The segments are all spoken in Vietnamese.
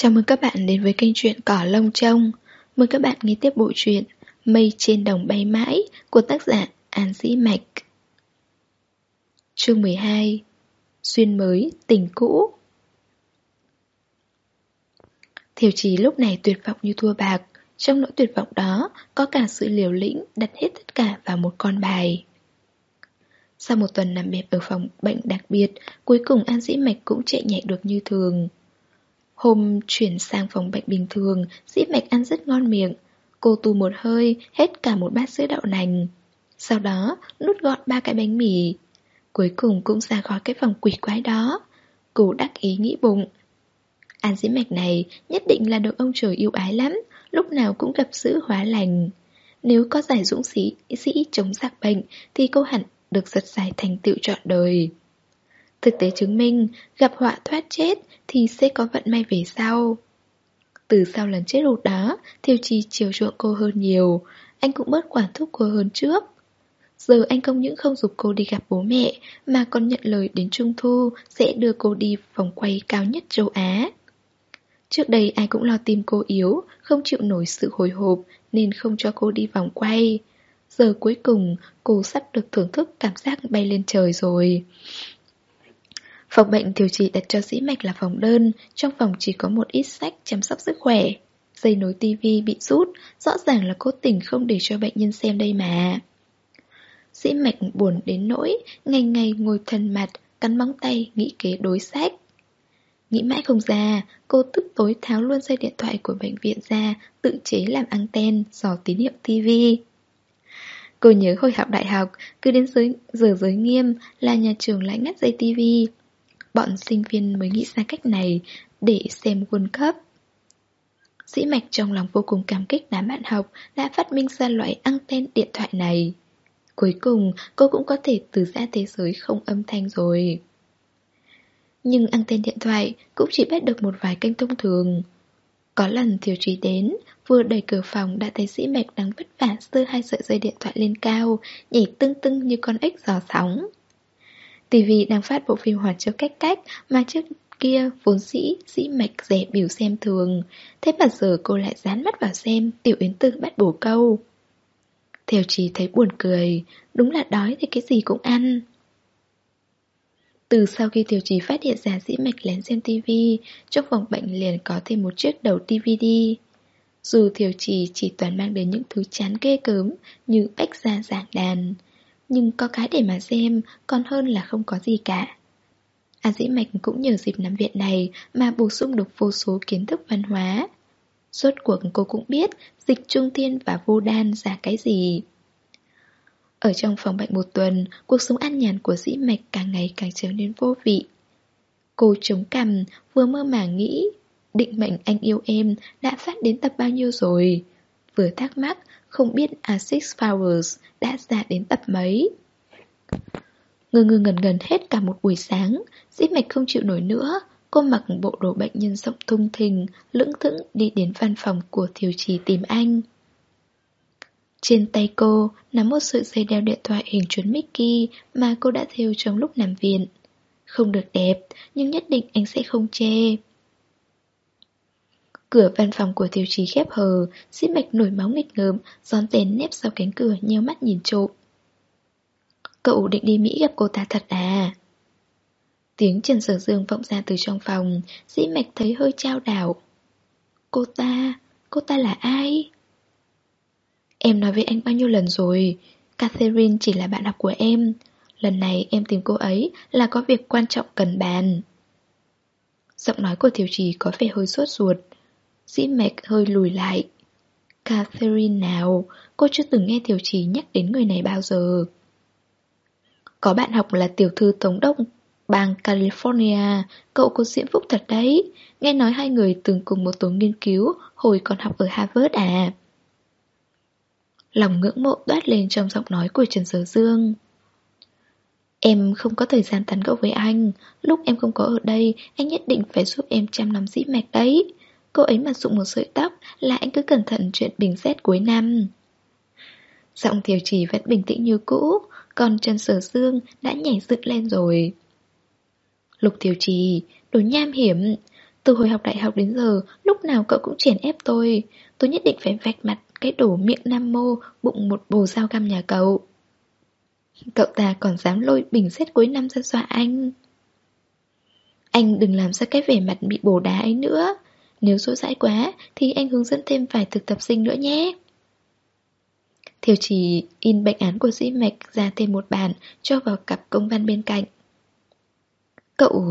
Chào mừng các bạn đến với kênh truyện Cỏ Lông Trông. Mời các bạn nghe tiếp bộ truyện Mây trên đồng bay mãi của tác giả An Dĩ Mạch. Chương 12 Xuyên mới, tình cũ. Thiểu trí lúc này tuyệt vọng như thua bạc. Trong nỗi tuyệt vọng đó có cả sự liều lĩnh đặt hết tất cả vào một con bài. Sau một tuần nằm bẹp ở phòng bệnh đặc biệt Cuối cùng An Dĩ Mạch cũng chạy nhẹ được như thường. Hôm chuyển sang phòng bệnh bình thường, dĩ mạch ăn rất ngon miệng. Cô tu một hơi, hết cả một bát sữa đậu nành. Sau đó, nút gọn ba cái bánh mì. Cuối cùng cũng ra khỏi cái phòng quỷ quái đó. Cô đắc ý nghĩ bụng. An dĩ mạch này nhất định là được ông trời yêu ái lắm, lúc nào cũng gặp sữa hóa lành. Nếu có giải dũng sĩ, sĩ chống giặc bệnh thì cô hẳn được giật giải thành tựu trọn đời. Thực tế chứng minh, gặp họa thoát chết thì sẽ có vận may về sau. Từ sau lần chết hụt đó, Thiều Trì chiều chuộng cô hơn nhiều, anh cũng bớt quản thúc cô hơn trước. Giờ anh không những không giúp cô đi gặp bố mẹ, mà còn nhận lời đến Trung Thu sẽ đưa cô đi vòng quay cao nhất châu Á. Trước đây ai cũng lo tim cô yếu, không chịu nổi sự hồi hộp nên không cho cô đi vòng quay. Giờ cuối cùng cô sắp được thưởng thức cảm giác bay lên trời rồi. Phòng bệnh điều trị đặt cho dĩ mạch là phòng đơn, trong phòng chỉ có một ít sách chăm sóc sức khỏe. Dây nối tivi bị rút, rõ ràng là cố tình không để cho bệnh nhân xem đây mà. Dĩ mạch buồn đến nỗi, ngày ngày ngồi thần mặt, cắn móng tay, nghĩ kế đối sách. Nghĩ mãi không ra, cô tức tối tháo luôn dây điện thoại của bệnh viện ra, tự chế làm anten, dò tín hiệu tivi. Cô nhớ hồi học đại học, cứ đến dưới giờ giới nghiêm là nhà trường lại ngắt dây tivi. Bọn sinh viên mới nghĩ ra cách này để xem World Cup. Dĩ mạch trong lòng vô cùng cảm kích đám bạn học đã phát minh ra loại anten điện thoại này. Cuối cùng, cô cũng có thể từ ra thế giới không âm thanh rồi. Nhưng anten điện thoại cũng chỉ bắt được một vài kênh thông thường. Có lần Thiều Trí đến, vừa đẩy cửa phòng đã thấy dĩ mạch đang vất vả sơ hai sợi dây điện thoại lên cao, nhảy tưng tưng như con ếch giò sóng. TV đang phát bộ phim Hoạt chiếu cách cách mà trước kia vốn dĩ dĩ mạch rẻ biểu xem thường. Thế mà giờ cô lại dán mắt vào xem Tiểu Yến Tử bắt bổ câu. Theo chỉ thấy buồn cười, đúng là đói thì cái gì cũng ăn. Từ sau khi Tiểu Trì phát hiện ra dĩ mạch lén xem TV, trong phòng bệnh liền có thêm một chiếc đầu DVD. Dù Tiểu Trì chỉ toàn mang đến những thứ chán ghê cớm như bách gia giảng đàn, nhưng có cái để mà xem còn hơn là không có gì cả. A Dĩ Mạch cũng nhờ dịp nằm viện này mà bổ sung được vô số kiến thức văn hóa. Suốt cuộc cô cũng biết dịch trung thiên và vô đan ra cái gì. Ở trong phòng bệnh một tuần, cuộc sống an nhàn của Dĩ Mạch càng ngày càng trở nên vô vị. Cô chống cằm, vừa mơ màng nghĩ, định mệnh anh yêu em đã phát đến tập bao nhiêu rồi. Vừa thắc mắc, không biết Asix Flowers đã ra đến tập mấy. Ngơ ngơ ngần ngần hết cả một buổi sáng, dĩ mạch không chịu nổi nữa. Cô mặc bộ đồ bệnh nhân rộng thung thình, lững thững đi đến văn phòng của thiều trì tìm anh. Trên tay cô nắm một sợi dây đeo điện thoại hình chuốn Mickey mà cô đã thêu trong lúc nằm viện. Không được đẹp, nhưng nhất định anh sẽ không chê. Cửa văn phòng của thiếu chí khép hờ, xít mạch nổi máu nghịch ngợm, gión tên nép sau cánh cửa nheo mắt nhìn trộm. Cậu định đi Mỹ gặp cô ta thật à? Tiếng Trần Sở Dương vọng ra từ trong phòng, dĩ mạch thấy hơi trao đảo. Cô ta, cô ta là ai? Em nói với anh bao nhiêu lần rồi, Catherine chỉ là bạn học của em. Lần này em tìm cô ấy là có việc quan trọng cần bàn. Giọng nói của Thiều Trì có vẻ hơi sốt ruột. Dĩ mạch hơi lùi lại. Catherine nào, Cô chưa từng nghe Tiểu Trí nhắc đến người này bao giờ. Có bạn học là tiểu thư Tống đốc Bang California, Cậu có diễn phúc thật đấy. Nghe nói hai người từng cùng một tổ nghiên cứu Hồi còn học ở Harvard à? Lòng ngưỡng mộ đoát lên trong giọng nói của Trần Sở Dương. Em không có thời gian tán gẫu với anh. Lúc em không có ở đây, Anh nhất định phải giúp em chăm nắm dĩ mạch đấy. Cô ấy mà dụng một sợi tóc là anh cứ cẩn thận chuyện bình xét cuối năm. Giọng thiểu chỉ vẫn bình tĩnh như cũ, còn Trần Sở Dương đã nhảy dựng lên rồi. Lục thiểu trì, đồ nham hiểm, Từ hồi học đại học đến giờ, lúc nào cậu cũng chèn ép tôi. Tôi nhất định phải vạch mặt cái đổ miệng nam mô, bụng một bồ dao găm nhà cậu. Cậu ta còn dám lôi bình xét cuối năm ra dọa anh. Anh đừng làm ra cái vẻ mặt bị bổ đá ấy nữa. Nếu rỗi rãi quá, thì anh hướng dẫn thêm vài thực tập sinh nữa nhé. Thiều chỉ in bệnh án của dĩ mạch ra thêm một bản, cho vào cặp công văn bên cạnh. Cậu...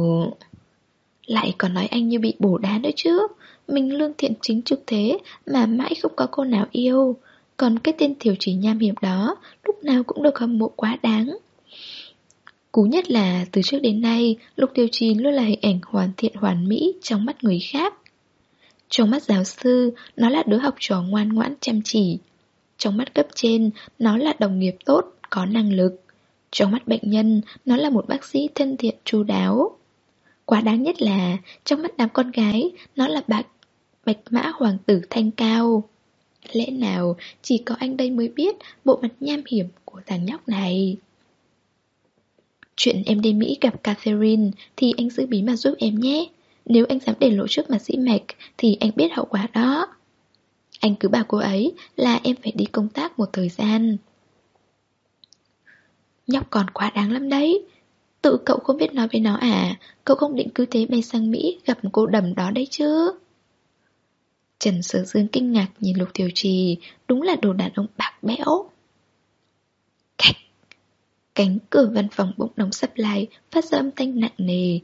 Lại còn nói anh như bị bổ đá nữa chứ Mình lương thiện chính trực thế Mà mãi không có cô nào yêu Còn cái tên thiểu chỉ nham hiểm đó, Lúc nào cũng được hâm mộ quá đáng Cú nhất là từ trước đến nay, Lục Tiêu Trì luôn là hình ảnh hoàn thiện hoàn mỹ Trong mắt người khác trong mắt giáo sư Nó là đứa học trò ngoan ngoãn chăm chỉ. Trong mắt cấp trên Nó là đồng nghiệp tốt, có năng lực. Trong mắt bệnh nhân Nó là một bác sĩ thân thiện chu đáo. Quá đáng nhất là Trong mắt đám con gái Nó là bạch Bạch mã hoàng tử thanh cao. Lẽ nào chỉ có anh đây mới biết Bộ mặt nham hiểm của thằng nhóc này? Chuyện em đi Mỹ gặp Catherine Thì anh giữ bí mật giúp em nhé. Nếu anh dám để lộ trước mặt sĩ mạch, Thì anh biết hậu quả đó. Anh cứ bảo cô ấy là em phải đi công tác một thời gian. Nhóc còn quá đáng lắm đấy. Tự cậu không biết nói với nó à? Cậu không định cứ thế bay sang Mỹ Gặp cô đầm đó đấy chứ? Trần Sở Dương kinh ngạc nhìn Lục Tiểu Trì, Đúng là đồ đàn ông bạc bẽo. Cách Cánh cửa văn phòng bỗng đóng sập lại, Phát ra âm thanh nặng nề.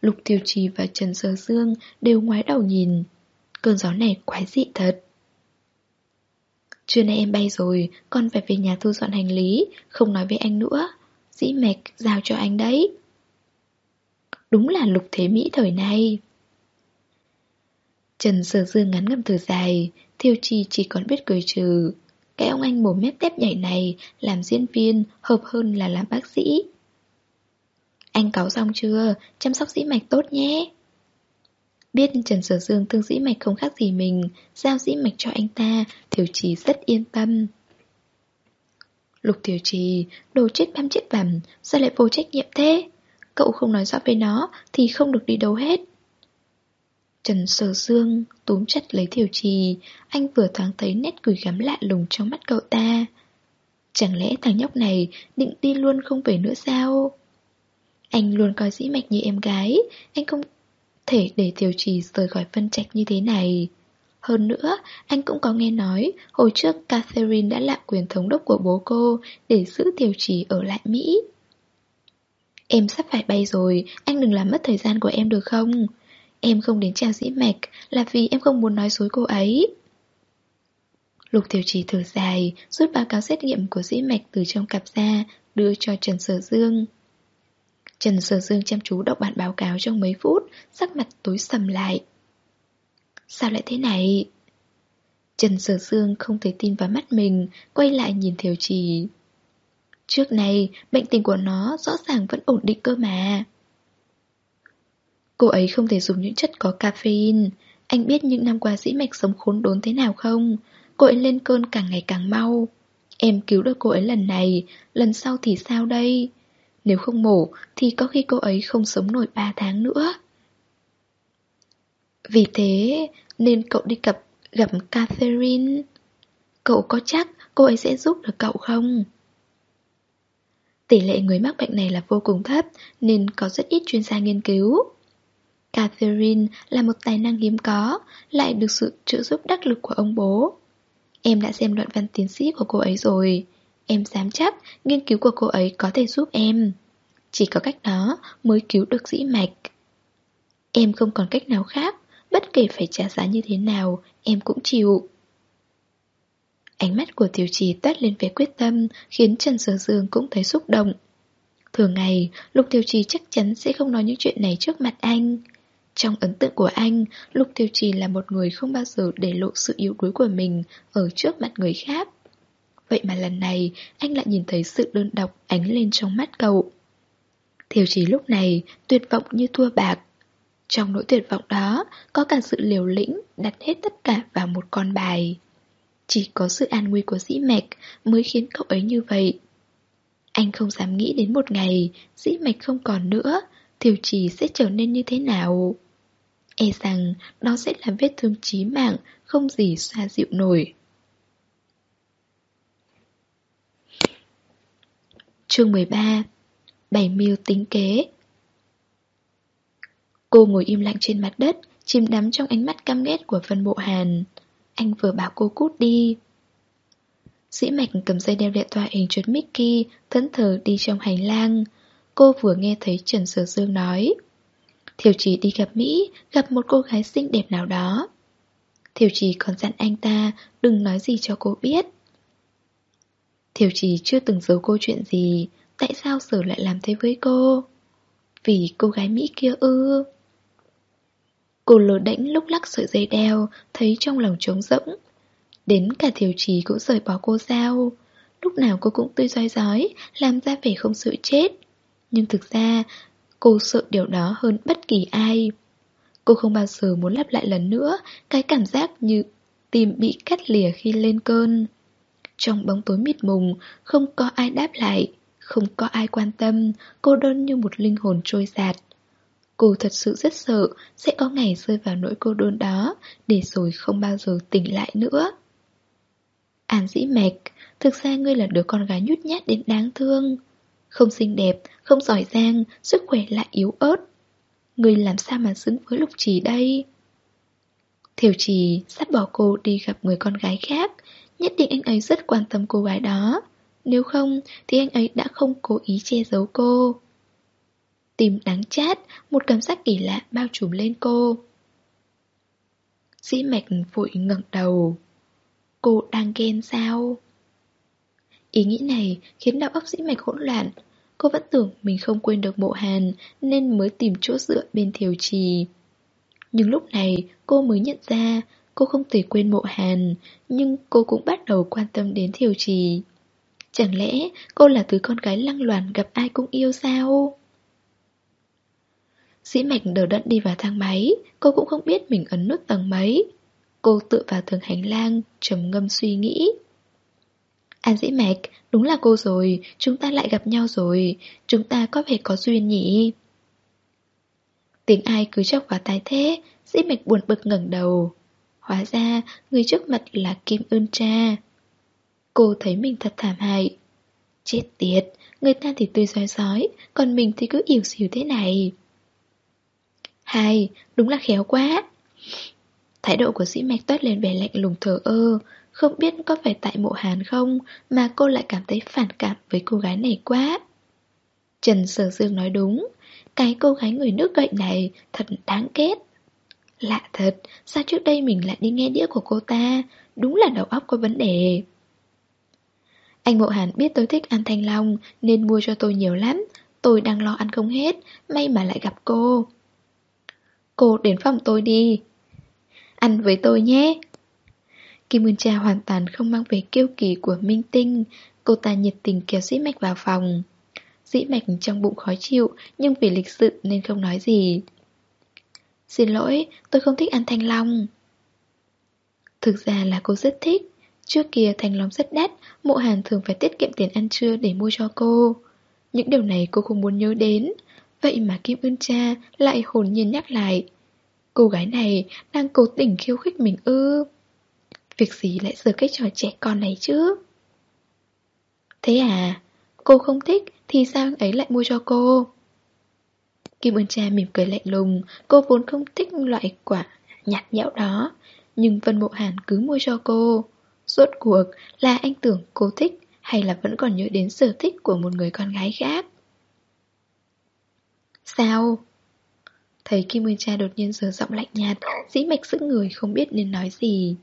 Lục Tiểu Trì và Trần Sơ Dương Đều ngoái đầu nhìn. Cơn gió này quái dị thật. Trưa nay em bay rồi, Con phải về nhà thu dọn hành lý, Không nói với anh nữa. Dĩ mạch giao cho anh đấy. Đúng là lục thế Mỹ thời nay. Trần Sở Dương ngắn ngầm thở dài Thiêu Chi chỉ còn biết cười trừ. Cái ông anh mồm mép tép nhảy này Làm diễn viên hợp hơn là làm bác sĩ. Anh cáo xong chưa Chăm sóc dĩ mạch tốt nhé Biết Trần Sở Dương thương dĩ mạch không khác gì mình Giao dĩ mạch cho anh ta Thiểu Trì rất yên tâm Lục tiểu trì, đồ chết băm chết bằm, sao lại vô trách nhiệm thế? Cậu không nói rõ với nó thì không được đi đâu hết. Trần Sở Dương túm chặt lấy Thiểu Trì, anh vừa thoáng thấy nét cười gắm lạ lùng trong mắt cậu ta. Chẳng lẽ thằng nhóc này định đi luôn không về nữa sao? Anh luôn coi dĩ mạch như em gái, anh không thể để Tiểu Trì rời khỏi phân trạch như thế này. Hơn nữa, anh cũng có nghe nói hồi trước Catherine đã lạm quyền thống đốc của bố cô để giữ tiểu trì ở lại Mỹ. Em sắp phải bay rồi, anh đừng làm mất thời gian của em được không? Em không đến chào dĩ mạch là vì em không muốn nói dối cô ấy. Lục tiểu trì thở dài, rút báo cáo xét nghiệm của dĩ mạch từ trong cặp ra, đưa cho Trần Sở Dương. Trần Sở Dương chăm chú đọc bản báo cáo trong mấy phút, sắc mặt tối sầm lại. Sao lại thế này? Trần Sở Dương không thể tin vào mắt mình, quay lại nhìn Thiều Trì. Trước này, bệnh tình của nó rõ ràng vẫn ổn định cơ mà. Cô ấy không thể dùng những chất có caffeine. Anh biết những năm qua dĩ mạch sống khốn đốn thế nào không? Cô ấy lên cơn càng ngày càng mau. Em cứu được cô ấy lần này, lần sau thì sao đây? Nếu không mổ thì có khi cô ấy không sống nổi 3 tháng nữa. Vì thế nên cậu đi cặp gặp Catherine. Cậu có chắc cô ấy sẽ giúp được cậu không? Tỷ lệ người mắc bệnh này là vô cùng thấp nên có rất ít chuyên gia nghiên cứu. Catherine là một tài năng hiếm có, lại được sự trợ giúp đắc lực của ông bố. Em đã xem luận văn tiến sĩ của cô ấy rồi. Em dám chắc, nghiên cứu của cô ấy có thể giúp em. Chỉ có cách đó mới cứu được dĩ mạch. Em không còn cách nào khác, Bất kể phải trả giá như thế nào, Em cũng chịu Ánh mắt của tiểu trì tắt lên vẻ quyết tâm, Khiến Trần Sở Dương cũng thấy xúc động Thường ngày Lục tiểu trì chắc chắn sẽ không nói những chuyện này trước mặt anh Trong ấn tượng của anh Lục tiểu trì là một người không bao giờ để lộ sự yếu đuối của mình Ở trước mặt người khác Vậy mà lần này Anh lại nhìn thấy sự đơn độc ánh lên trong mắt cậu Thiều trì lúc này tuyệt vọng như thua bạc trong nỗi tuyệt vọng đó, có cả sự liều lĩnh đặt hết tất cả vào một con bài. Chỉ có sự an nguy của dĩ mạch mới khiến cậu ấy như vậy. Anh không dám nghĩ đến một ngày dĩ mạch không còn nữa, thiều trì sẽ trở nên như thế nào. E rằng nó sẽ là vết thương chí mạng Không gì xoa dịu nổi Chương 13 Bảy mưu tính kế. Cô ngồi im lặng trên mặt đất, Chìm đắm trong ánh mắt căm ghét của phân Bộ Hàn. Anh vừa bảo cô cút đi. Sĩ Mạch cầm dây đeo điện thoại hình chuột Mickey, Thẫn thờ đi trong hành lang. Cô vừa nghe thấy Trần Sở Dương nói Thiều Trì đi gặp Mỹ, Gặp một cô gái xinh đẹp nào đó. Thiều Trì còn dặn anh ta Đừng nói gì cho cô biết. Thiều Trì chưa từng giấu cô chuyện gì, Tại sao Sở lại làm thế với cô? Vì cô gái Mỹ kia ư? Cô lồ đễnh lúc lắc sợi dây đeo, Thấy trong lòng trống rỗng. Đến cả thiều trì cũng rời bỏ cô sao Lúc nào cô cũng tươi rói rói, Làm ra vẻ không sợ chết. Nhưng thực ra, Cô sợ điều đó hơn bất kỳ ai. Cô không bao giờ muốn lặp lại lần nữa Cái cảm giác như Tim bị cắt lìa khi lên cơn. Trong bóng tối mịt mùng Không có ai đáp lại Không có ai quan tâm Cô đơn như một linh hồn trôi giạt. Cô thật sự rất sợ Sẽ có ngày rơi vào nỗi cô đơn đó Để rồi không bao giờ tỉnh lại nữa. An dĩ mạch Thực ra ngươi là đứa con gái nhút nhát đến đáng thương. Không xinh đẹp, không giỏi giang Sức khỏe lại yếu ớt. Ngươi làm sao mà xứng với lục trì đây? Thiểu trì sắp bỏ cô đi gặp người con gái khác Nhất định anh ấy rất quan tâm cô gái đó. Nếu không thì anh ấy đã không cố ý che giấu cô. Tìm đáng chát, một cảm giác kỳ lạ bao trùm lên cô. Dĩ mạch vội ngẩng đầu. Cô đang ghen sao? Ý nghĩ này khiến đạo óc dĩ mạch hỗn loạn. Cô vẫn tưởng mình không quên được mộ hàn Nên mới tìm chỗ dựa bên thiều trì. Nhưng lúc này cô mới nhận ra Cô không thể quên mộ hàn, Nhưng cô cũng bắt đầu quan tâm đến thiều trì. Chẳng lẽ cô là thứ con gái lăng loàn gặp ai cũng yêu sao? Dĩ mạch đờ đẫn đi vào thang máy, Cô cũng không biết mình ấn nút tầng mấy. Cô tựa vào tường hành lang, trầm ngâm suy nghĩ. An dĩ mạch, Đúng là cô rồi, Chúng ta lại gặp nhau rồi, Chúng ta có vẻ có duyên nhỉ? Tiếng ai cứ chọc vào tai thế, Dĩ mạch buồn bực ngẩng đầu. Hóa ra người trước mặt là Kim Ưn Cha. Cô thấy mình thật thảm hại. Chết tiệt Người ta thì tươi rói rói Còn mình thì cứ yếu xìu thế này. Hai, đúng là khéo quá. Thái độ của sĩ mạch toát lên vẻ lạnh lùng thờ ơ Không biết có phải tại mộ hàn không Mà cô lại cảm thấy phản cảm với cô gái này quá. Trần Sở Dương nói đúng Cái cô gái người nước gậy này thật đáng ghét. Lạ thật, sao trước đây mình lại đi nghe đĩa của cô ta? Đúng là đầu óc có vấn đề. Anh Mộ Hàn biết tôi thích ăn thanh long Nên mua cho tôi nhiều lắm. Tôi đang lo ăn không hết May mà lại gặp cô. Cô đến phòng tôi đi. Ăn với tôi nhé. Kim Nguyên Cha hoàn toàn không mang về kiêu kỳ của Minh Tinh. Cô ta nhiệt tình kéo dĩ mạch vào phòng. Dĩ mạch trong bụng khó chịu Nhưng vì lịch sự nên không nói gì. Xin lỗi, tôi không thích ăn thanh long. Thực ra là cô rất thích. Trước kia thanh long rất đắt Mộ hàn thường phải tiết kiệm tiền ăn trưa để mua cho cô. Những điều này cô không muốn nhớ đến. Vậy mà Kim Ưn Cha lại hồn nhiên nhắc lại. Cô gái này đang cố tình khiêu khích mình ư. Việc gì lại giờ cái trò trẻ con này chứ? Thế à Cô không thích thì sao anh ấy lại mua cho cô? Kim Ưn Cha mỉm cười lạnh lùng, Cô vốn không thích loại quả nhạt nhẽo đó. Nhưng Vân Mộ Hàn cứ mua cho cô. Rốt cuộc là anh tưởng cô thích Hay là vẫn còn nhớ đến sở thích của một người con gái khác? Sao? Thấy Kim Nguyên Cha đột nhiên giờ giọng lạnh nhạt, Dĩ mạch giữ người không biết nên nói gì.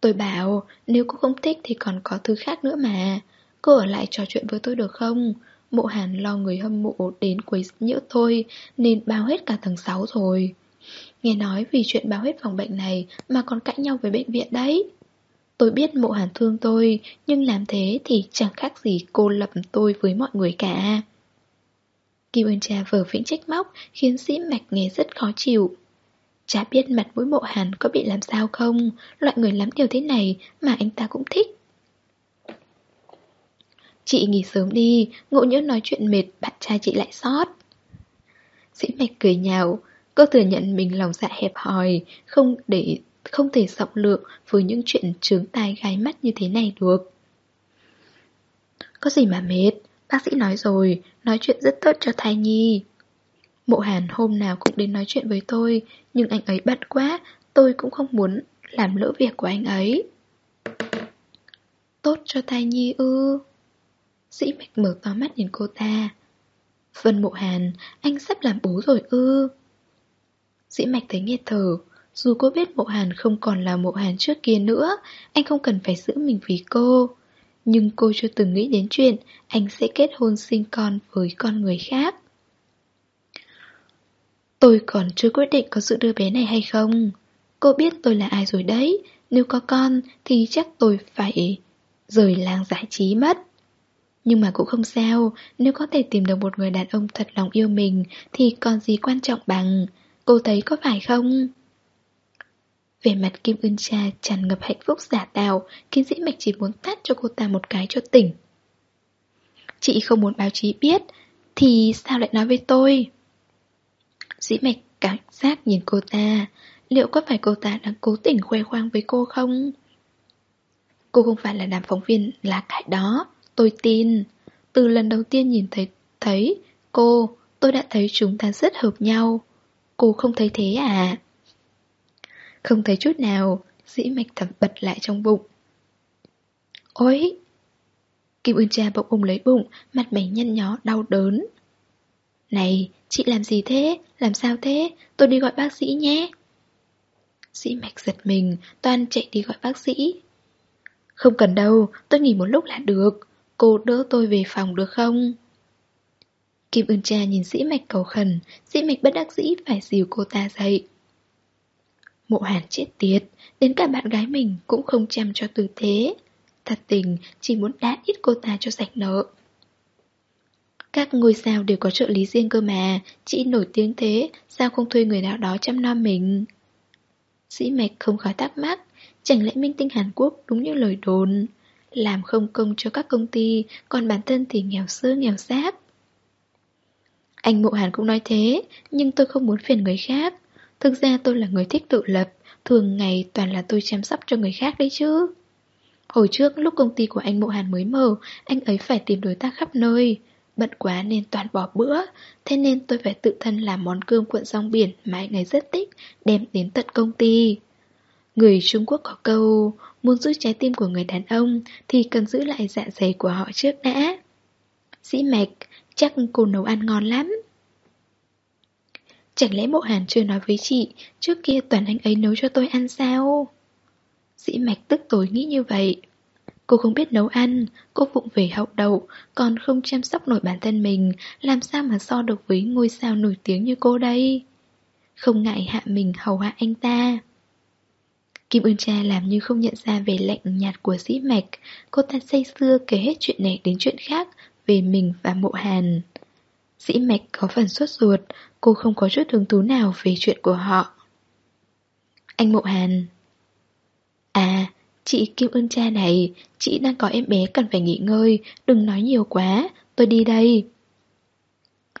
Tôi bảo, Nếu cô không thích thì còn có thứ khác nữa mà. Cô ở lại trò chuyện với tôi được không? Mộ hàn lo người hâm mộ đến quấy nhiễu thôi Nên bao hết cả tầng 6 rồi Nghe nói vì chuyện bao hết phòng bệnh này Mà còn cãi nhau với bệnh viện đấy Tôi biết mộ hàn thương tôi Nhưng làm thế thì chẳng khác gì cô lập tôi với mọi người cả Kim Ân Cha vở vĩnh trách móc khiến sĩ mạch nghe rất khó chịu. Chả biết mặt mũi mộ hàn có bị làm sao không, loại người lắm điều thế này mà anh ta cũng thích. Chị nghỉ sớm đi, ngộ nhỡ nói chuyện mệt, bạn trai chị lại sót. Sĩ mạch cười nhạo, Cô thừa nhận mình lòng dạ hẹp hòi, không để không thể rộng lượng với những chuyện trướng tai gai mắt như thế này được. Có gì mà mệt, bác sĩ nói rồi, nói chuyện rất tốt cho thai nhi. Mộ Hàn hôm nào cũng đến nói chuyện với tôi, nhưng anh ấy bận quá, tôi cũng không muốn làm lỡ việc của anh ấy. Tốt cho thai nhi ư? Sĩ mạch mở to mắt nhìn cô ta. Vân Mộ Hàn, anh sắp làm bố rồi ư? Sĩ mạch thấy nghe thở, dù cô biết Mộ Hàn không còn là Mộ Hàn trước kia nữa, anh không cần phải giữ mình vì cô. Nhưng cô chưa từng nghĩ đến chuyện anh sẽ kết hôn sinh con với con người khác. Tôi còn chưa quyết định có giữ đứa bé này hay không. Cô biết tôi là ai rồi đấy, nếu có con thì chắc tôi phải rời làng giải trí mất. Nhưng mà cũng không sao, nếu có thể tìm được một người đàn ông thật lòng yêu mình thì còn gì quan trọng bằng, cô thấy có phải không? Về mặt Kim Ưn Cha tràn ngập hạnh phúc giả tạo, khiến dĩ mạch chỉ muốn tát cho cô ta một cái cho tỉnh. Chị không muốn báo chí biết, thì sao lại nói với tôi? Dĩ mạch cảm giác nhìn cô ta, liệu có phải cô ta đang cố tình khoe khoang với cô không? Cô không phải là làm phóng viên là cái đó, tôi tin. Từ lần đầu tiên nhìn thấy thấy cô, tôi đã thấy chúng ta rất hợp nhau. Cô không thấy thế à? Không thấy chút nào, dĩ mạch thầm bật lại trong bụng. Ôi! Kim Ưn Cha bỗng ôm lấy bụng, mặt mày nhăn nhó, đau đớn. Này, chị làm gì thế? Làm sao thế? Tôi đi gọi bác sĩ nhé. dĩ mạch giật mình, toàn chạy đi gọi bác sĩ. Không cần đâu, tôi nghỉ một lúc là được. Cô đỡ tôi về phòng được không? Kim Ưn Cha nhìn sĩ mạch cầu khẩn, sĩ mạch bất đắc dĩ phải dìu cô ta dậy. Mộ hàn chết tiệt, đến cả bạn gái mình cũng không chăm cho tư thế. Thật tình, chỉ muốn đá ít cô ta cho sạch nợ. Các ngôi sao đều có trợ lý riêng cơ mà, chị nổi tiếng thế, sao không thuê người nào đó chăm nom mình? Sĩ mạch không khỏi thắc mắc, chẳng lẽ minh tinh Hàn Quốc đúng như lời đồn, làm không công cho các công ty, còn bản thân thì nghèo sơ nghèo xác. Anh Mộ Hàn cũng nói thế, nhưng tôi không muốn phiền người khác. Thực ra tôi là người thích tự lập, thường ngày toàn là tôi chăm sóc cho người khác đấy chứ. Hồi trước lúc công ty của anh Mộ Hàn mới mở, anh ấy phải tìm đối tác khắp nơi. Bận quá nên toàn bỏ bữa, thế nên tôi phải tự thân làm món cơm cuộn rong biển mà anh ấy rất thích, đem đến tận công ty. Người Trung Quốc có câu, muốn giữ trái tim của người đàn ông thì cần giữ lại dạ dày của họ trước đã. Dĩ mạch, chắc cô nấu ăn ngon lắm. Chẳng lẽ mộ hàn chưa nói với chị Trước kia toàn anh ấy nấu cho tôi ăn sao Dĩ mạch tức tối nghĩ như vậy Cô không biết nấu ăn Cô vụng về hậu đậu Còn không chăm sóc nổi bản thân mình Làm sao mà so được với ngôi sao nổi tiếng như cô đây Không ngại hạ mình hầu hạ anh ta Kim Ưn Cha làm như không nhận ra về lạnh nhạt của dĩ mạch. Cô ta say xưa kể hết chuyện này đến chuyện khác Về mình và mộ hàn. Dĩ mạch có phần suốt ruột Cô không có chút hứng thú nào về chuyện của họ. Anh Mộ Hàn. À, chị Kim Ưn cha này Chị đang có em bé cần phải nghỉ ngơi Đừng nói nhiều quá Tôi đi đây.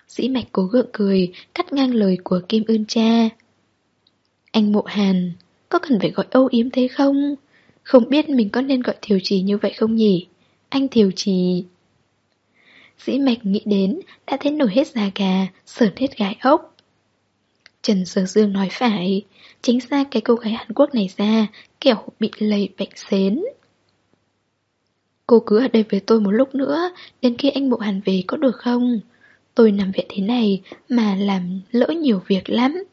Dĩ mạch cố gượng cười Cắt ngang lời của Kim Ưn cha. Anh Mộ Hàn. Có cần phải gọi âu yếm thế không? Không biết mình có nên gọi Thiều Trì như vậy không nhỉ? Anh Thiều Trì. Dĩ mạch nghĩ đến, Đã thấy nổi hết da gà, Sờn hết gai ốc. Trần Sở Dương nói phải, Chính ra cái cô gái Hàn Quốc này ra, Kẻo bị lây bệnh xến Cô cứ ở đây với tôi một lúc nữa, Đến khi anh Bộ Hàn về có được không? Tôi nằm viện thế này Mà làm lỡ nhiều việc lắm.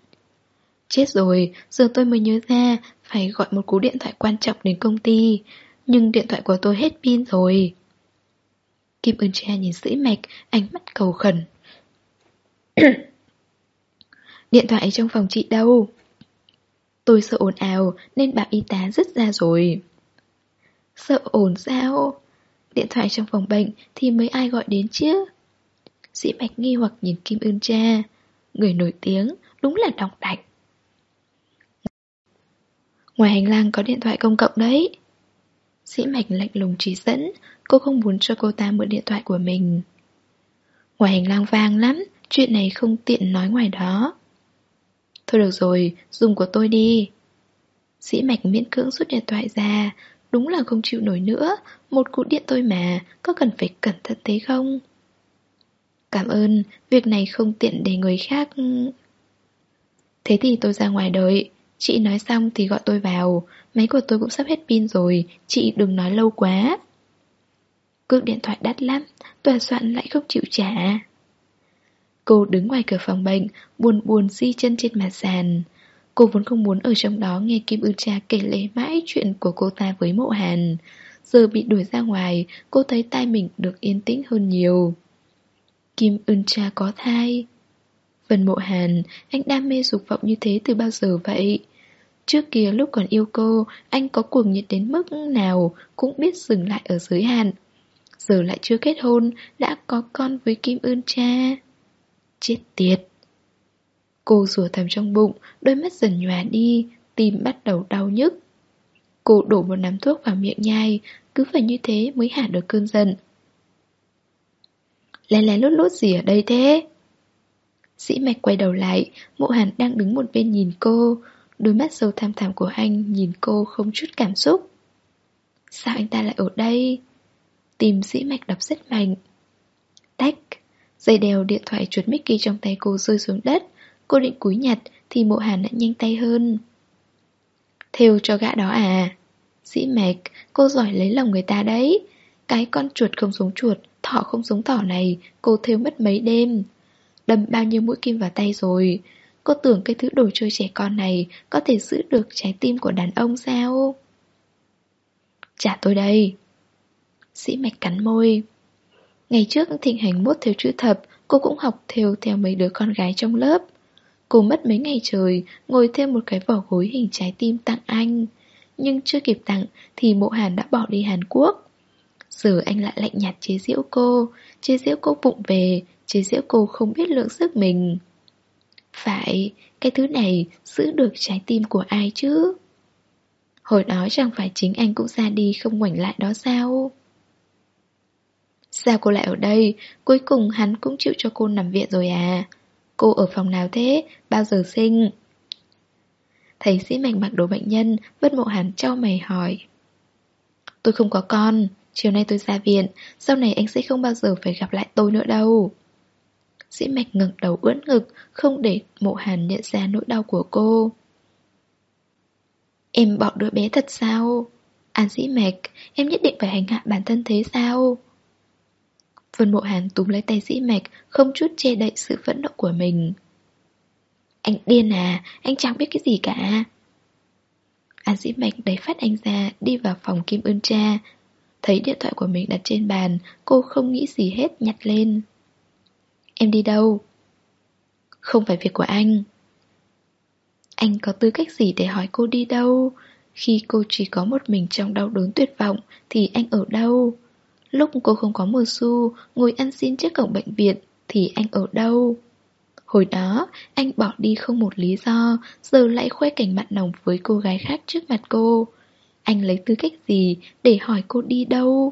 Chết rồi Giờ tôi mới nhớ ra Phải gọi một cú điện thoại quan trọng đến công ty Nhưng điện thoại của tôi hết pin rồi Kim Ưn Cha nhìn sưỡi mạch, ánh mắt cầu khẩn. Điện thoại trong phòng chị đâu? Tôi sợ ồn ào nên bảo y tá dứt ra rồi. Sợ ồn sao? Điện thoại trong phòng bệnh thì mấy ai gọi đến chứ? Sĩ Bạch nghi hoặc nhìn Kim Ưn Cha. Người nổi tiếng, đúng là đọc đạch. Ngoài hành lang có điện thoại công cộng đấy. Sĩ Mạch lạnh lùng chỉ dẫn, cô không muốn cho cô ta mượn điện thoại của mình. Ngoài hành lang vang lắm, chuyện này không tiện nói ngoài đó. Thôi được rồi, dùng của tôi đi. Sĩ mạch miễn cưỡng rút điện thoại ra, đúng là không chịu nổi nữa, một cú điện thôi mà, có cần phải cẩn thận thế không? Cảm ơn, việc này không tiện để người khác... Thế thì tôi ra ngoài đợi, chị nói xong thì gọi tôi vào, máy của tôi cũng sắp hết pin rồi, chị đừng nói lâu quá. Cước điện thoại đắt lắm, tòa soạn lại không chịu trả. Cô đứng ngoài cửa phòng bệnh, buồn buồn di chân trên mặt sàn. Cô vốn không muốn ở trong đó nghe Kim Ưn Cha kể lể mãi chuyện của cô ta với mộ hàn. Giờ bị đuổi ra ngoài, cô thấy tai mình được yên tĩnh hơn nhiều. Kim Ưn Cha có thai. Vân mộ hàn, anh đam mê dục vọng như thế từ bao giờ vậy? Trước kia lúc còn yêu cô, anh có cuồng nhiệt đến mức nào cũng biết dừng lại ở giới hạn. Giờ lại chưa kết hôn, đã có con với Kim Ưn Cha. Chết tiệt! Cô rủa thầm trong bụng, đôi mắt dần nhòa đi, tim bắt đầu đau nhức. Cô đổ một nắm thuốc vào miệng nhai, cứ phải như thế mới hạ được cơn giận. Lén lén lút lút gì ở đây thế? Sĩ mạch quay đầu lại, mộ hàn đang đứng một bên nhìn cô, đôi mắt sâu tham thẳm của anh nhìn cô không chút cảm xúc. Sao anh ta lại ở đây? Tìm sĩ mạch đập rất mạnh. Tách, dây đèo điện thoại chuột Mickey trong tay cô rơi xuống đất, Cô định cúi nhặt thì mộ hàn đã nhanh tay hơn Thêu cho gã đó à Dĩ mạch, cô giỏi lấy lòng người ta đấy Cái con chuột không giống chuột, thỏ không giống thỏ này Cô thêu mất mấy đêm Đâm bao nhiêu mũi kim vào tay rồi Cô tưởng cái thứ đồ chơi trẻ con này Có thể giữ được trái tim của đàn ông sao Trả tôi đây Sĩ mạch cắn môi Ngày trước thịnh hành mốt theo chữ thập Cô cũng học theo theo mấy đứa con gái trong lớp Cô mất mấy ngày trời, ngồi thêm một cái vỏ gối hình trái tim tặng anh. Nhưng chưa kịp tặng thì mộ hàn đã bỏ đi Hàn Quốc. Giờ anh lại lạnh nhạt chế giễu cô, chế giễu cô bụng về, chế giễu cô không biết lượng sức mình. Phải, cái thứ này giữ được trái tim của ai chứ? Hồi đó chẳng phải chính anh cũng ra đi không ngoảnh lại đó sao? Sao cô lại ở đây? Cuối cùng hắn cũng chịu cho cô nằm viện rồi à? Cô ở phòng nào thế? Bao giờ sinh? thầy sĩ mạnh mặc đồ bệnh nhân, vất Mộ Hàn trao mày hỏi. Tôi không có con, chiều nay tôi ra viện, sau này anh sẽ không bao giờ phải gặp lại tôi nữa đâu. Dĩ mạch ngẩng đầu ưỡn ngực, không để Mộ Hàn nhận ra nỗi đau của cô. Em bỏ đứa bé thật sao? An Dĩ mạch, em nhất định phải hành hạ bản thân thế sao? Vân Mộ Hàn túm lấy tay dĩ mạch, không chút che đậy sự phẫn nộ của mình. Anh điên à, anh chẳng biết cái gì cả. An dĩ mạch đẩy phát anh ra, đi vào phòng Kim ơn Cha. Thấy điện thoại của mình đặt trên bàn, cô không nghĩ gì hết nhặt lên. Em đi đâu? Không phải việc của anh. Anh có tư cách gì để hỏi cô đi đâu? Khi cô chỉ có một mình trong đau đớn tuyệt vọng thì anh ở đâu? Lúc cô không có một xu, ngồi ăn xin trước cổng bệnh viện, thì anh ở đâu? Hồi đó, anh bỏ đi không một lý do, giờ lại khoe cảnh mặn nồng với cô gái khác trước mặt cô. Anh lấy tư cách gì để hỏi cô đi đâu?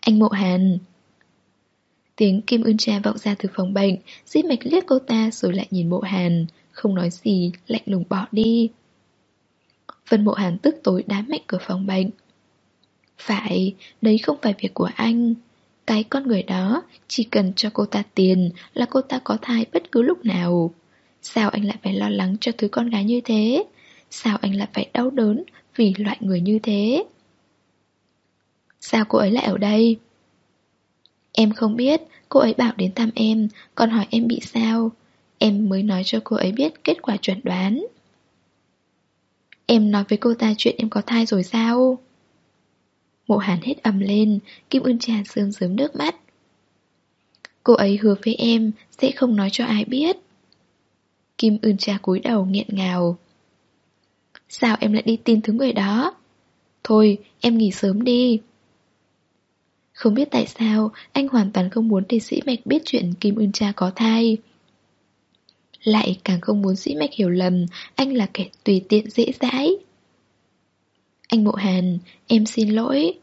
Anh Mộ Hàn Tiếng Kim Ưn Cha vọng ra từ phòng bệnh, dĩ mạch liếc cô ta rồi lại nhìn Mộ Hàn, không nói gì, lạnh lùng bỏ đi. Vân Mộ Hàn tức tối đá mạnh cửa phòng bệnh. Phải, đấy không phải việc của anh. Cái con người đó, chỉ cần cho cô ta tiền là cô ta có thai bất cứ lúc nào. Sao anh lại phải lo lắng cho thứ con gái như thế? Sao anh lại phải đau đớn vì loại người như thế? Sao cô ấy lại ở đây? Em không biết, cô ấy bảo đến thăm em, còn hỏi em bị sao. Em mới nói cho cô ấy biết kết quả chuẩn đoán. Em nói với cô ta chuyện em có thai rồi sao? Mộ hàn hết ầm lên, Kim Ưn trà sương sớm nước mắt. Cô ấy hứa với em sẽ không nói cho ai biết. Kim Ưn trà cúi đầu nghẹn ngào. Sao em lại đi tin thứ người đó? Thôi, em nghỉ sớm đi. Không biết tại sao, anh hoàn toàn không muốn để sĩ mạch biết chuyện Kim Ưn Cha có thai. Lại càng không muốn sĩ mạch hiểu lầm, anh là kẻ tùy tiện dễ dãi. Anh Mộ Hàn, em xin lỗi.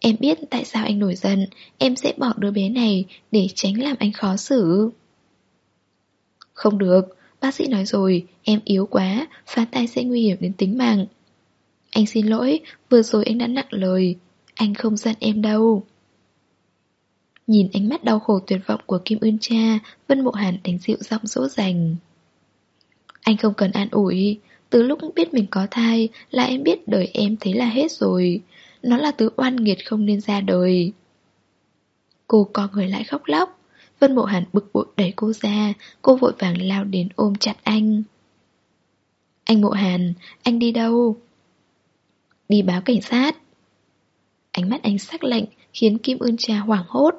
Em biết tại sao anh nổi giận, em sẽ bỏ đứa bé này để tránh làm anh khó xử. Không được, Bác sĩ nói rồi, em yếu quá, phá tay sẽ nguy hiểm đến tính mạng. Anh xin lỗi, vừa rồi anh đã nặng lời. Anh không giận em đâu. Nhìn ánh mắt đau khổ tuyệt vọng của Kim Ưn Cha, Vân Mộ Hàn đánh dịu giọng dỗ dành. Anh không cần an ủi, từ lúc biết mình có thai là em biết đời em thế là hết rồi. Nó là thứ oan nghiệt không nên ra đời. Cô co người lại khóc lóc. Vân Mộ Hàn bực bội đẩy cô ra, cô vội vàng lao đến ôm chặt anh. Anh Mộ Hàn, anh đi đâu? Đi báo cảnh sát. Ánh mắt anh sắc lạnh khiến Kim Ưn Cha hoảng hốt.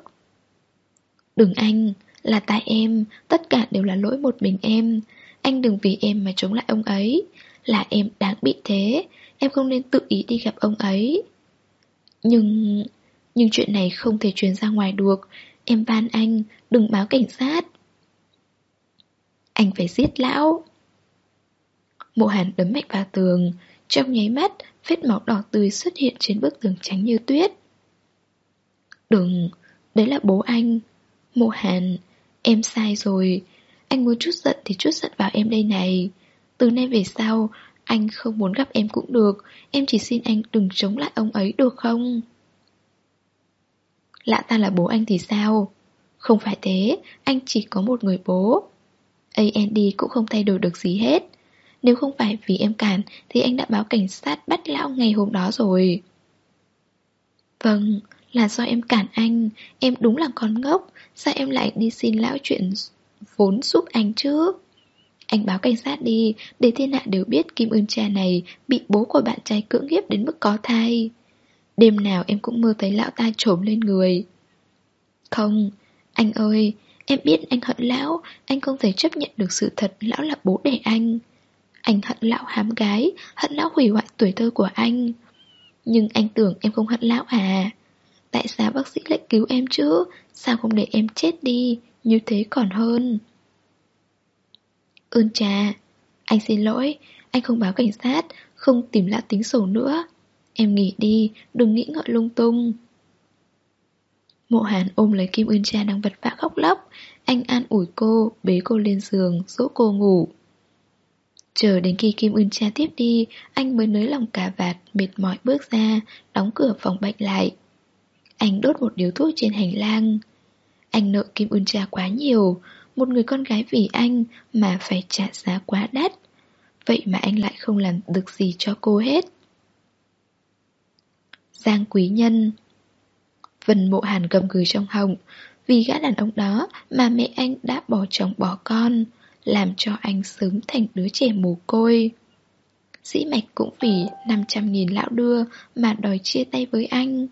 Đừng anh, là tại em, tất cả đều là lỗi một mình em. Anh đừng vì em mà chống lại ông ấy. Là em đáng bị thế, em không nên tự ý đi gặp ông ấy. Nhưng... Nhưng chuyện này không thể truyền ra ngoài được Em van anh, đừng báo cảnh sát Anh phải giết lão Mộ hàn đấm mạnh vào tường Trong nháy mắt, vết máu đỏ tươi xuất hiện trên bức tường trắng như tuyết Đừng, đấy là bố anh Mộ hàn, em sai rồi Anh muốn chút giận thì chút giận vào em đây này Từ nay về sau, anh không muốn gặp em cũng được Em chỉ xin anh đừng chống lại ông ấy được không? Lạ ta là bố anh thì sao? Không phải thế, anh chỉ có một người bố. AND cũng không thay đổi được gì hết. Nếu không phải vì em cản thì anh đã báo cảnh sát bắt lão ngày hôm đó rồi. Vâng, là do em cản anh, em đúng là con ngốc, sao em lại đi xin lão chuyện vốn giúp anh chứ? Anh báo cảnh sát đi, để thiên hạ đều biết Kim Ưn Cha này bị bố của bạn trai cưỡng hiếp đến mức có thai. Đêm nào em cũng mơ thấy lão ta trồm lên người Không, anh ơi Em biết anh hận lão Anh không thể chấp nhận được sự thật lão là bố đẻ anh Anh hận lão hám gái Hận lão hủy hoại tuổi thơ của anh Nhưng anh tưởng em không hận lão à Tại sao bác sĩ lại cứu em chứ? Sao không để em chết đi? Như thế còn hơn. Ơn cha Anh xin lỗi. Anh không báo cảnh sát Không tìm lão tính sổ nữa. Em nghỉ đi, đừng nghĩ ngợi lung tung. Mộ hàn ôm lấy Kim Ưn Cha đang vật vã khóc lóc. Anh an ủi cô, bế cô lên giường, dỗ cô ngủ. Chờ đến khi Kim Ưn Cha tiếp đi Anh mới nới lòng cả vạt, mệt mỏi bước ra Đóng cửa phòng bệnh lại. Anh đốt một điếu thuốc trên hành lang. Anh nợ Kim Ưn Cha quá nhiều, Một người con gái vì anh mà phải trả giá quá đắt. Vậy mà anh lại không làm được gì cho cô hết. Giang Quý Nhân. Vân Mộ Hàn gầm gừ trong họng, Vì gã đàn ông đó mà mẹ anh đã bỏ chồng bỏ con, Làm cho anh sớm thành đứa trẻ mồ côi. Dĩ mạch cũng vì 500.000 lão đưa mà đòi chia tay với anh.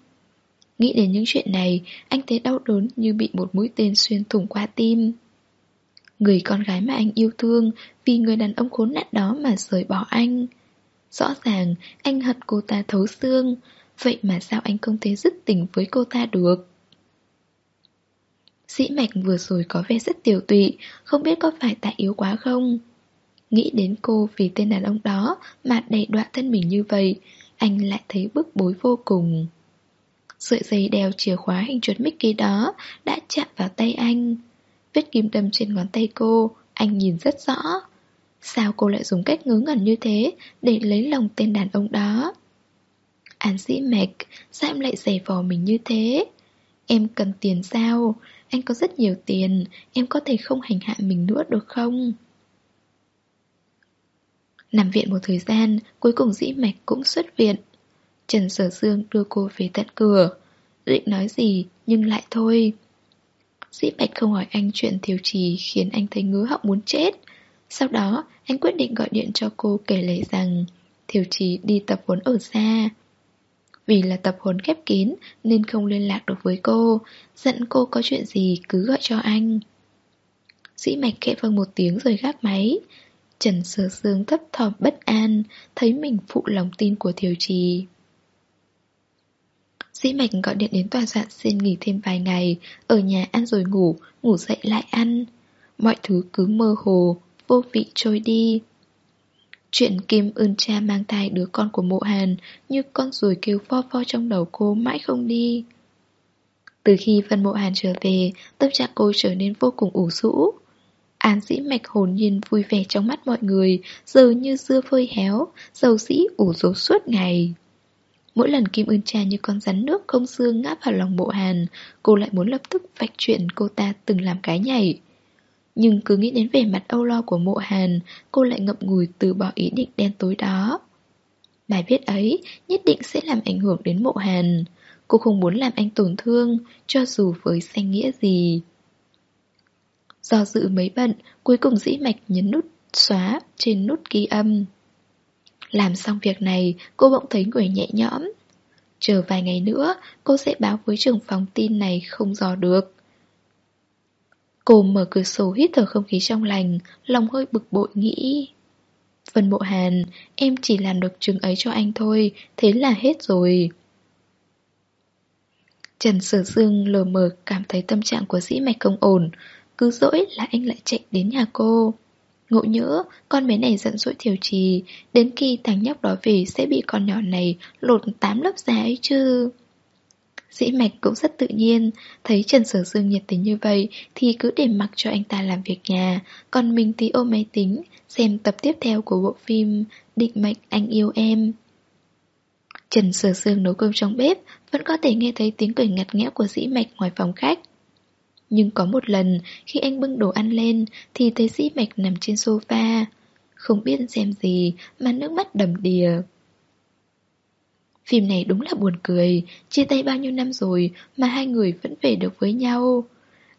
Nghĩ đến những chuyện này, anh thấy đau đớn như bị một mũi tên xuyên thủng qua tim. Người con gái mà anh yêu thương vì người đàn ông khốn nạn đó mà rời bỏ anh. Rõ ràng anh hận cô ta thấu xương Vậy mà sao anh không thể dứt tình với cô ta được? Sĩ mạch vừa rồi có vẻ rất tiểu tụy Không biết có phải tại yếu quá không? Nghĩ đến cô vì tên đàn ông đó Mà đầy đọa thân mình như vậy Anh lại thấy bức bối vô cùng. Sợi dây đeo chìa khóa hình chuột Mickey đó Đã chạm vào tay anh Vết kim đâm trên ngón tay cô Anh nhìn rất rõ Sao cô lại dùng cách ngớ ngẩn như thế Để lấy lòng tên đàn ông đó An dĩ mạch, sao em lại giày vò mình như thế? Em cần tiền sao? Anh có rất nhiều tiền, em có thể không hành hạ mình nữa được không? Nằm viện một thời gian, cuối cùng dĩ mạch cũng xuất viện. Trần Sở Dương đưa cô về tận cửa. Định nói gì, nhưng lại thôi. Dĩ Bạch không hỏi anh chuyện thiếu trì khiến anh thấy ngứa họng muốn chết. Sau đó, anh quyết định gọi điện cho cô kể lể rằng Thiếu trì đi tập huấn ở xa vì là tập huấn khép kín nên không liên lạc được với cô Giận cô có chuyện gì cứ gọi cho anh Dĩ mạch khẽ vâng một tiếng rồi gác máy Trần Sở Dương thấp thỏm bất an Thấy mình phụ lòng tin của Thiều Trì Dĩ mạch gọi điện đến tòa soạn xin nghỉ thêm vài ngày Ở nhà ăn rồi ngủ, ngủ dậy lại ăn. Mọi thứ cứ mơ hồ, vô vị trôi đi. Chuyện Kim ươn cha mang thai đứa con của mộ hàn Như con ruồi kêu pho pho trong đầu cô mãi không đi. Từ khi Vân Mộ Hàn trở về Tâm trạng cô trở nên vô cùng ủ rũ. An dĩ mạch hồn nhiên vui vẻ trong mắt mọi người, giờ như dưa phơi héo, dầu dĩ ủ rũ suốt ngày. Mỗi lần Kim Ưn Cha như con rắn nước không xương ngáp vào lòng bộ hàn, cô lại muốn lập tức vạch chuyện cô ta từng làm cái nhảy. Nhưng cứ nghĩ đến vẻ mặt âu lo của mộ hàn, cô lại ngậm ngùi từ bỏ ý định đen tối đó. Bài viết ấy nhất định sẽ làm ảnh hưởng đến mộ hàn. Cô không muốn làm anh tổn thương, cho dù với danh nghĩa gì. Do dự mấy bận, cuối cùng dĩ mạch nhấn nút xóa trên nút ghi âm. Làm xong việc này, cô bỗng thấy người nhẹ nhõm. Chờ vài ngày nữa, cô sẽ báo với trưởng phòng tin này không dò được. Cô mở cửa sổ hít thở không khí trong lành, lòng hơi bực bội nghĩ. Vân Bộ Hàn, em chỉ làm được chừng ấy cho anh thôi, thế là hết rồi. Trần Sở Dương lờ mờ cảm thấy tâm trạng của dĩ mạch không ổn, cứ dỗi là anh lại chạy đến nhà cô. Ngộ nhỡ, con bé này giận dỗi thiểu trì, đến khi thằng nhóc đó về sẽ bị con nhỏ này lột tám lớp da ấy chứ. Dĩ mạch cũng rất tự nhiên, thấy Trần Sở Dương nhiệt tình như vậy thì cứ để mặc cho anh ta làm việc nhà, còn mình thì ôm máy tính, xem tập tiếp theo của bộ phim Định mệnh anh yêu em. Trần Sở Dương nấu cơm trong bếp, vẫn có thể nghe thấy tiếng cười ngặt nghẽo của dĩ mạch ngoài phòng khách. Nhưng có một lần, khi anh bưng đồ ăn lên, thì thấy dĩ mạch nằm trên sofa. Không biết xem gì, mà nước mắt đầm đìa. Phim này đúng là buồn cười, chia tay bao nhiêu năm rồi mà hai người vẫn về được với nhau.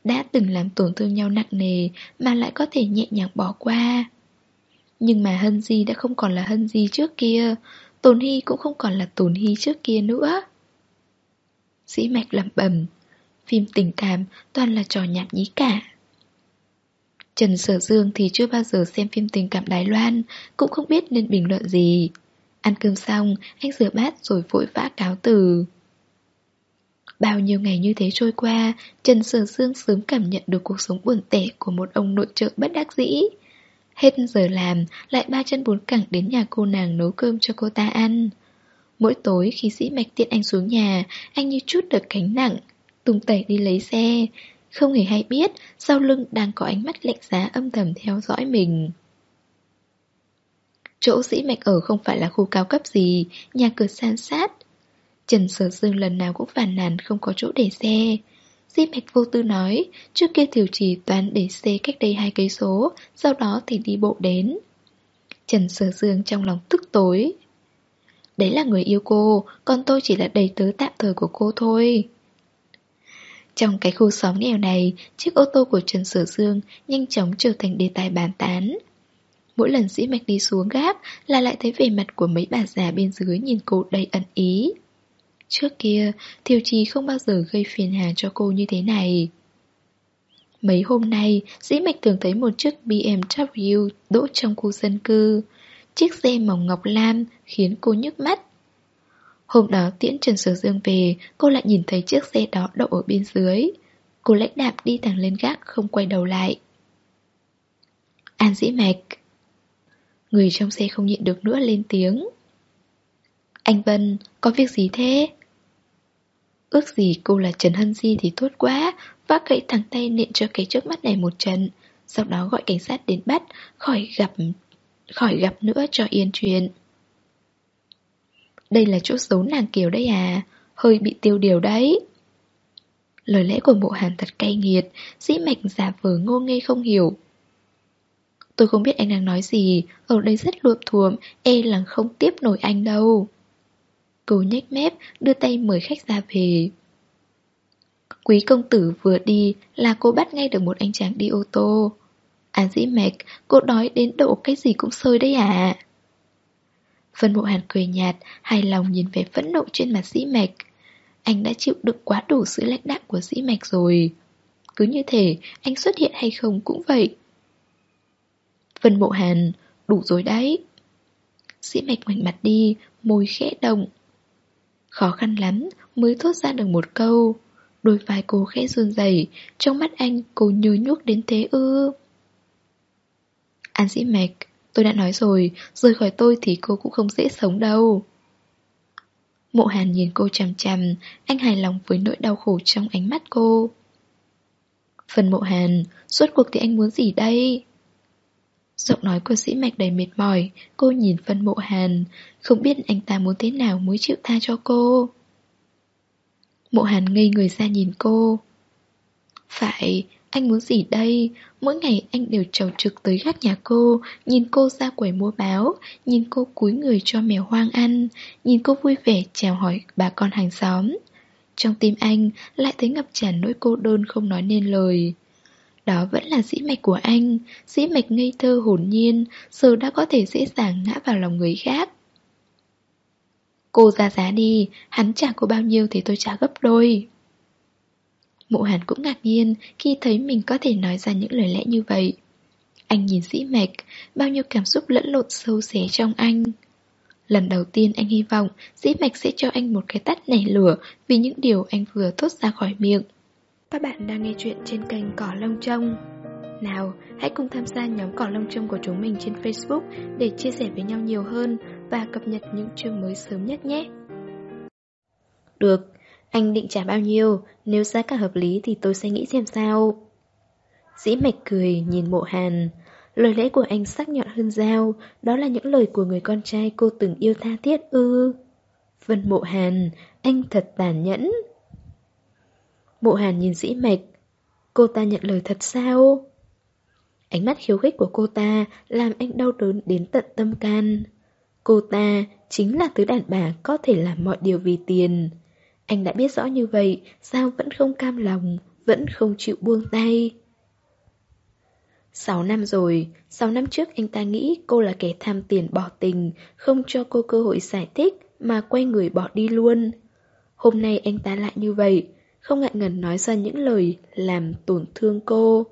Đã từng làm tổn thương nhau nặng nề mà lại có thể nhẹ nhàng bỏ qua. Nhưng mà Hân Di đã không còn là Hân Di trước kia, Tồn Hy cũng không còn là Tồn Hy trước kia nữa. Sĩ Mạch lẩm bẩm, phim tình cảm toàn là trò nhảm nhí cả. Trần Sở Dương thì chưa bao giờ xem phim tình cảm Đài Loan, cũng không biết nên bình luận gì. Ăn cơm xong, anh rửa bát rồi vội vã cáo từ. Bao nhiêu ngày như thế trôi qua, Trần Sở Dương sớm cảm nhận được cuộc sống buồn tẻ của một ông nội trợ bất đắc dĩ. Hết giờ làm, lại ba chân bốn cẳng đến nhà cô nàng nấu cơm cho cô ta ăn. Mỗi tối khi sĩ mạch tiện anh xuống nhà, anh như chút được cánh nặng, tung tẩy đi lấy xe. Không hề hay biết, sau lưng đang có ánh mắt lạnh giá âm thầm theo dõi mình. Chỗ sĩ mạch ở không phải là khu cao cấp gì, nhà cửa san sát. Trần Sở Dương lần nào cũng phản nàn không có chỗ để xe. Di mạch vô tư nói, trước kia thiểu chỉ toán để xe cách đây hai cây số, sau đó thì đi bộ đến. Trần Sở Dương trong lòng tức tối. Đấy là người yêu cô, còn tôi chỉ là đầy tớ tạm thời của cô thôi. Trong cái khu xóm nghèo này, chiếc ô tô của Trần Sở Dương nhanh chóng trở thành đề tài bàn tán. Mỗi lần dĩ mạch đi xuống gác là lại thấy vẻ mặt của mấy bà già bên dưới nhìn cô đầy ẩn ý. Trước kia, Thiều Trì không bao giờ gây phiền hà cho cô như thế này. Mấy hôm nay, dĩ mạch thường thấy một chiếc BMW đỗ trong khu dân cư. Chiếc xe màu ngọc lam khiến cô nhức mắt. Hôm đó tiễn Trần Sở Dương về, cô lại nhìn thấy chiếc xe đó đậu ở bên dưới. Cô lãnh đạp đi thẳng lên gác không quay đầu lại. An dĩ mạch Người trong xe không nhịn được nữa lên tiếng Anh Vân, có việc gì thế? Ước gì cô là Trần Hân Di thì tốt quá Vác gãy thẳng tay nện cho cái trước mắt này một trận Sau đó gọi cảnh sát đến bắt Khỏi gặp khỏi gặp nữa cho yên chuyện đây là chỗ giấu nàng kiều đấy à? Hơi bị tiêu điều đấy. Lời lẽ của bộ hàn thật cay nghiệt, Dĩ mạch giả vờ ngô nghê không hiểu. Tôi không biết anh đang nói gì, Ở đây rất luộm thuộm E là không tiếp nổi anh đâu. Cô nhếch mép, Đưa tay mời khách ra về. Quý công tử vừa đi Là cô bắt ngay được một anh chàng đi ô tô. À dĩ mạch Cô đói đến độ cái gì cũng sơi đấy à? Vân Bộ Hàn cười nhạt Hài lòng nhìn về phẫn nộ trên mặt dĩ mạch Anh đã chịu đựng quá đủ sự lãnh đạm của dĩ mạch rồi Cứ như thể anh xuất hiện hay không cũng vậy Vân Bộ Hàn, đủ rồi đấy. Sĩ mạch ngoảnh mặt đi, môi khẽ động. Khó khăn lắm mới thốt ra được một câu. Đôi vai cô khẽ run rẩy, trong mắt anh cô nhớ nhuốc đến thế ư. An sĩ mạch, tôi đã nói rồi, rời khỏi tôi thì cô cũng không dễ sống đâu. Mộ hàn nhìn cô chằm chằm, anh hài lòng với nỗi đau khổ trong ánh mắt cô. Phần mộ hàn, suốt cuộc thì anh muốn gì đây? Giọng nói của sĩ mạch đầy mệt mỏi, cô nhìn phân mộ hàn, không biết anh ta muốn thế nào mới chịu tha cho cô. Mộ hàn ngây người ra nhìn cô. Phải, anh muốn gì đây? Mỗi ngày anh đều trầu trực tới gác nhà cô, nhìn cô ra quầy mua báo, nhìn cô cúi người cho mèo hoang ăn, nhìn cô vui vẻ chào hỏi bà con hàng xóm. Trong tim anh lại thấy ngập tràn nỗi cô đơn không nói nên lời. Đó vẫn là dĩ mạch của anh, dĩ mạch ngây thơ hồn nhiên, giờ đã có thể dễ dàng ngã vào lòng người khác. Cô ra giá đi, hắn trả cô bao nhiêu thì tôi trả gấp đôi. Mộ hàn cũng ngạc nhiên khi thấy mình có thể nói ra những lời lẽ như vậy. Anh nhìn dĩ mạch, bao nhiêu cảm xúc lẫn lộn sâu xé trong anh. Lần đầu tiên anh hy vọng dĩ mạch sẽ cho anh một cái tắt nảy lửa vì những điều anh vừa thốt ra khỏi miệng. Các bạn đang nghe chuyện trên kênh Cỏ Lông Trông. Nào, hãy cùng tham gia nhóm Cỏ Lông Trông của chúng mình trên Facebook để chia sẻ với nhau nhiều hơn và cập nhật những chương mới sớm nhất nhé. Được, anh định trả bao nhiêu, nếu giá cả hợp lý thì tôi sẽ nghĩ xem sao. Dĩ mạch cười nhìn mộ hàn. Lời lẽ của anh sắc nhọn hơn dao, đó là những lời của người con trai cô từng yêu tha thiết ư. Vân mộ hàn, anh thật tàn nhẫn. Mộ hàn nhìn dĩ mạch. Cô ta nhận lời thật sao? Ánh mắt khiêu khích của cô ta làm anh đau đớn đến tận tâm can. Cô ta chính là thứ đàn bà có thể làm mọi điều vì tiền. Anh đã biết rõ như vậy, sao vẫn không cam lòng, vẫn không chịu buông tay. Sáu năm rồi, sáu năm trước anh ta nghĩ cô là kẻ tham tiền bỏ tình, không cho cô cơ hội giải thích mà quay người bỏ đi luôn. Hôm nay anh ta lại như vậy, không ngại ngần nói ra những lời làm tổn thương cô.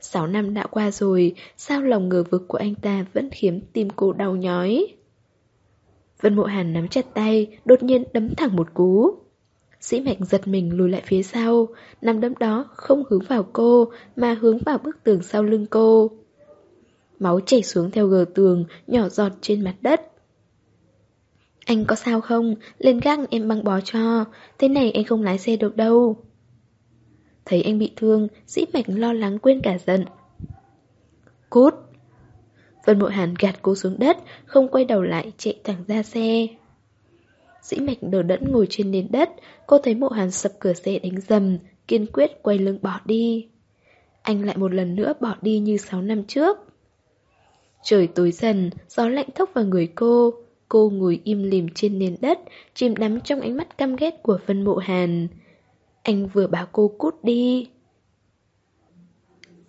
Sáu năm đã qua rồi, sao lòng ngờ vực của anh ta vẫn khiến tim cô đau nhói? Vân Mộ Hàn nắm chặt tay, đột nhiên đấm thẳng một cú. Sĩ Mạch giật mình lùi lại phía sau, nắm đấm đó không hướng vào cô, mà hướng vào bức tường sau lưng cô. Máu chảy xuống theo gờ tường, nhỏ giọt trên mặt đất. Anh có sao không? Lên gác em băng bó cho, thế này anh không lái xe được đâu. Thấy anh bị thương, Sĩ Mạch lo lắng quên cả giận. Cút! Vân Mội Hàn gạt cô xuống đất, không quay đầu lại chạy thẳng ra xe. Dĩ mạch đờ đẫn ngồi trên nền đất, cô thấy mộ hàn sập cửa xe đánh dầm, kiên quyết quay lưng bỏ đi. Anh lại một lần nữa bỏ đi như 6 năm trước. Trời tối dần, gió lạnh thốc vào người cô. Cô ngồi im lìm trên nền đất, chìm đắm trong ánh mắt căm ghét của phân mộ hàn. Anh vừa bảo cô cút đi.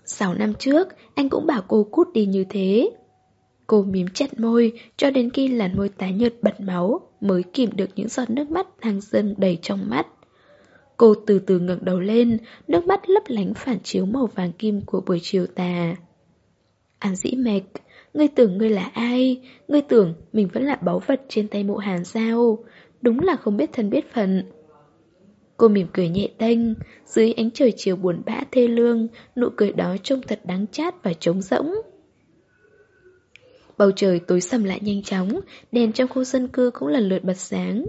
6 năm trước, anh cũng bảo cô cút đi như thế. Cô mím chặt môi cho đến khi làn môi tái nhợt bật máu mới kìm được những giọt nước mắt đang dâng đầy trong mắt. Cô từ từ ngẩng đầu lên, nước mắt lấp lánh phản chiếu màu vàng kim của buổi chiều tà. An dĩ mệt, ngươi tưởng ngươi là ai? Ngươi tưởng mình vẫn là báu vật trên tay mộ hàn sao? Đúng là không biết thân biết phận. Cô mỉm cười nhẹ tênh, dưới ánh trời chiều buồn bã thê lương, nụ cười đó trông thật đáng chát và trống rỗng. Bầu trời tối sầm lại nhanh chóng, đèn trong khu dân cư cũng lần lượt bật sáng.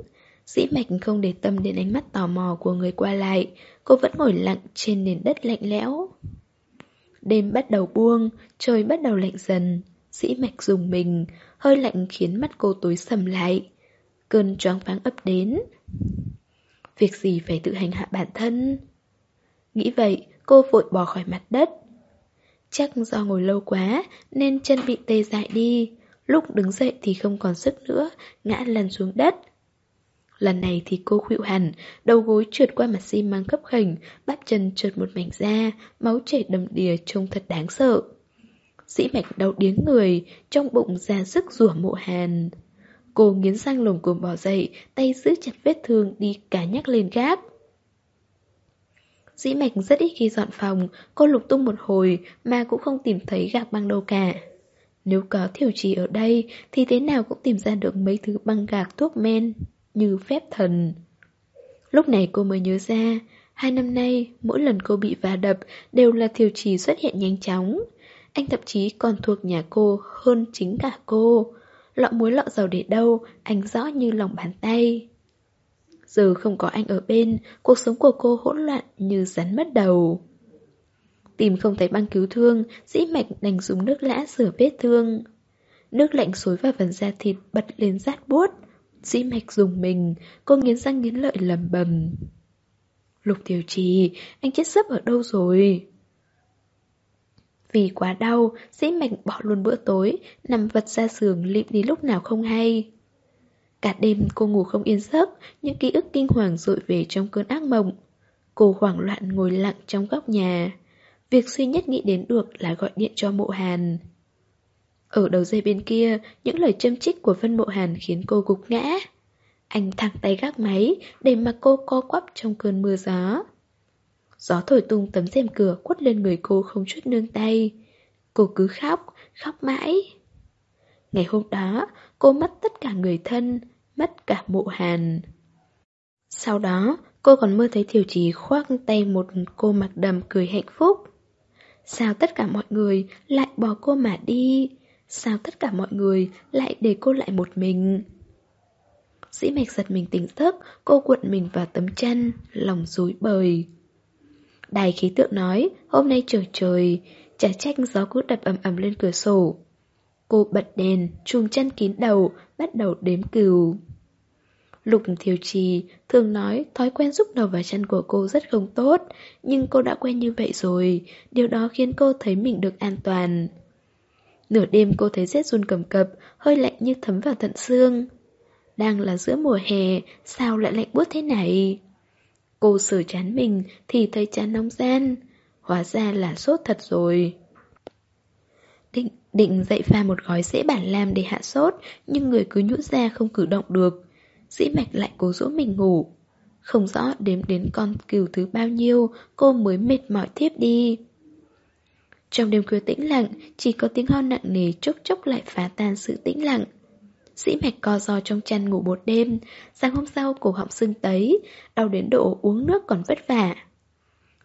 Dĩ mạch không để tâm đến ánh mắt tò mò của người qua lại, cô vẫn ngồi lặng trên nền đất lạnh lẽo. Đêm bắt đầu buông, trời bắt đầu lạnh dần. Dĩ mạch dùng mình, hơi lạnh khiến mắt cô tối sầm lại. Cơn choáng váng ấp đến. Việc gì phải tự hành hạ bản thân? Nghĩ vậy, cô vội bỏ khỏi mặt đất, Chắc do ngồi lâu quá, nên chân bị tê dại đi. Lúc đứng dậy thì không còn sức nữa, Ngã lăn xuống đất. Lần này thì cô khuỵu hẳn, Đầu gối trượt qua mặt xi măng khấp khỉnh Bắp chân trượt một mảnh da, Máu chảy đầm đìa trông thật đáng sợ. Dĩ mạch đau điếng người, Trong bụng ra sức rủa mộ hàn. Cô nghiến răng lồng cồm bỏ dậy, Tay giữ chặt vết thương đi cả nhắc lên gác Dĩ mạch rất ít khi dọn phòng, cô lục tung một hồi mà cũng không tìm thấy gạc băng đâu cả. Nếu có thiểu trì ở đây thì thế nào cũng tìm ra được mấy thứ băng gạc thuốc men, như phép thần. Lúc này cô mới nhớ ra, hai năm nay mỗi lần cô bị va đập đều là thiểu trì xuất hiện nhanh chóng. Anh thậm chí còn thuộc nhà cô hơn chính cả cô. Lọ muối lọ dầu để đâu, anh rõ như lòng bàn tay. Giờ không có anh ở bên, cuộc sống của cô hỗn loạn như rắn mất đầu. Tìm không thấy băng cứu thương, dĩ mạch đành dùng nước lã rửa vết thương. Nước lạnh xối vào phần da thịt bật lên rát buốt. Dĩ mạch dùng mình, cô nghiến răng nghiến lợi lầm bầm. Lục tiểu trì, anh chết sấp ở đâu rồi? Vì quá đau, dĩ mạch bỏ luôn bữa tối, nằm vật ra giường lịm đi lúc nào không hay. Cả đêm cô ngủ không yên giấc, những ký ức kinh hoàng dội về trong cơn ác mộng. Cô hoảng loạn ngồi lặng trong góc nhà. Việc duy nhất nghĩ đến được là gọi điện cho mộ hàn. Ở đầu dây bên kia, những lời châm chích của Vân Mộ Hàn khiến cô gục ngã. Anh thẳng tay gác máy, để mặc cô co quắp trong cơn mưa gió. Gió thổi tung tấm rèm cửa quất lên người cô không chút nương tay. Cô cứ khóc, khóc mãi. Ngày hôm đó, cô mất tất cả người thân, mất cả mộ hàn. Sau đó, cô còn mơ thấy Thiều Trì khoác tay một cô mặc đầm cười hạnh phúc. Sao tất cả mọi người lại bỏ cô mà đi? Sao tất cả mọi người lại để cô lại một mình? Dĩ mạch giật mình tỉnh giấc, cô cuộn mình vào tấm chăn, lòng rối bời. Đài khí tượng nói, hôm nay trời trời, chả trách gió cứ đập ầm ầm lên cửa sổ. Cô bật đèn, chuông chân kín đầu, bắt đầu đếm cừu. Lục Thiều Trì thường nói thói quen rúc đầu vào chân của cô rất không tốt, nhưng cô đã quen như vậy rồi, điều đó khiến cô thấy mình được an toàn. Nửa đêm cô thấy rét run cầm cập, hơi lạnh như thấm vào tận xương. Đang là giữa mùa hè, sao lại lạnh buốt thế này? Cô sửa chán mình thì thấy chán nóng gian. Hóa ra là sốt thật rồi. Định, dậy pha một gói dễ bản lam để hạ sốt, nhưng người cứ nhũn ra không cử động được. Dĩ mạch lại cố dỗ mình ngủ. Không rõ đếm đến con cừu thứ bao nhiêu, cô mới mệt mỏi thiếp đi. Trong đêm khuya tĩnh lặng, chỉ có tiếng ho nặng nề chốc chốc lại phá tan sự tĩnh lặng. Dĩ mạch co giò trong chăn ngủ một đêm, sáng hôm sau cổ họng sưng tấy, đau đến độ uống nước còn vất vả.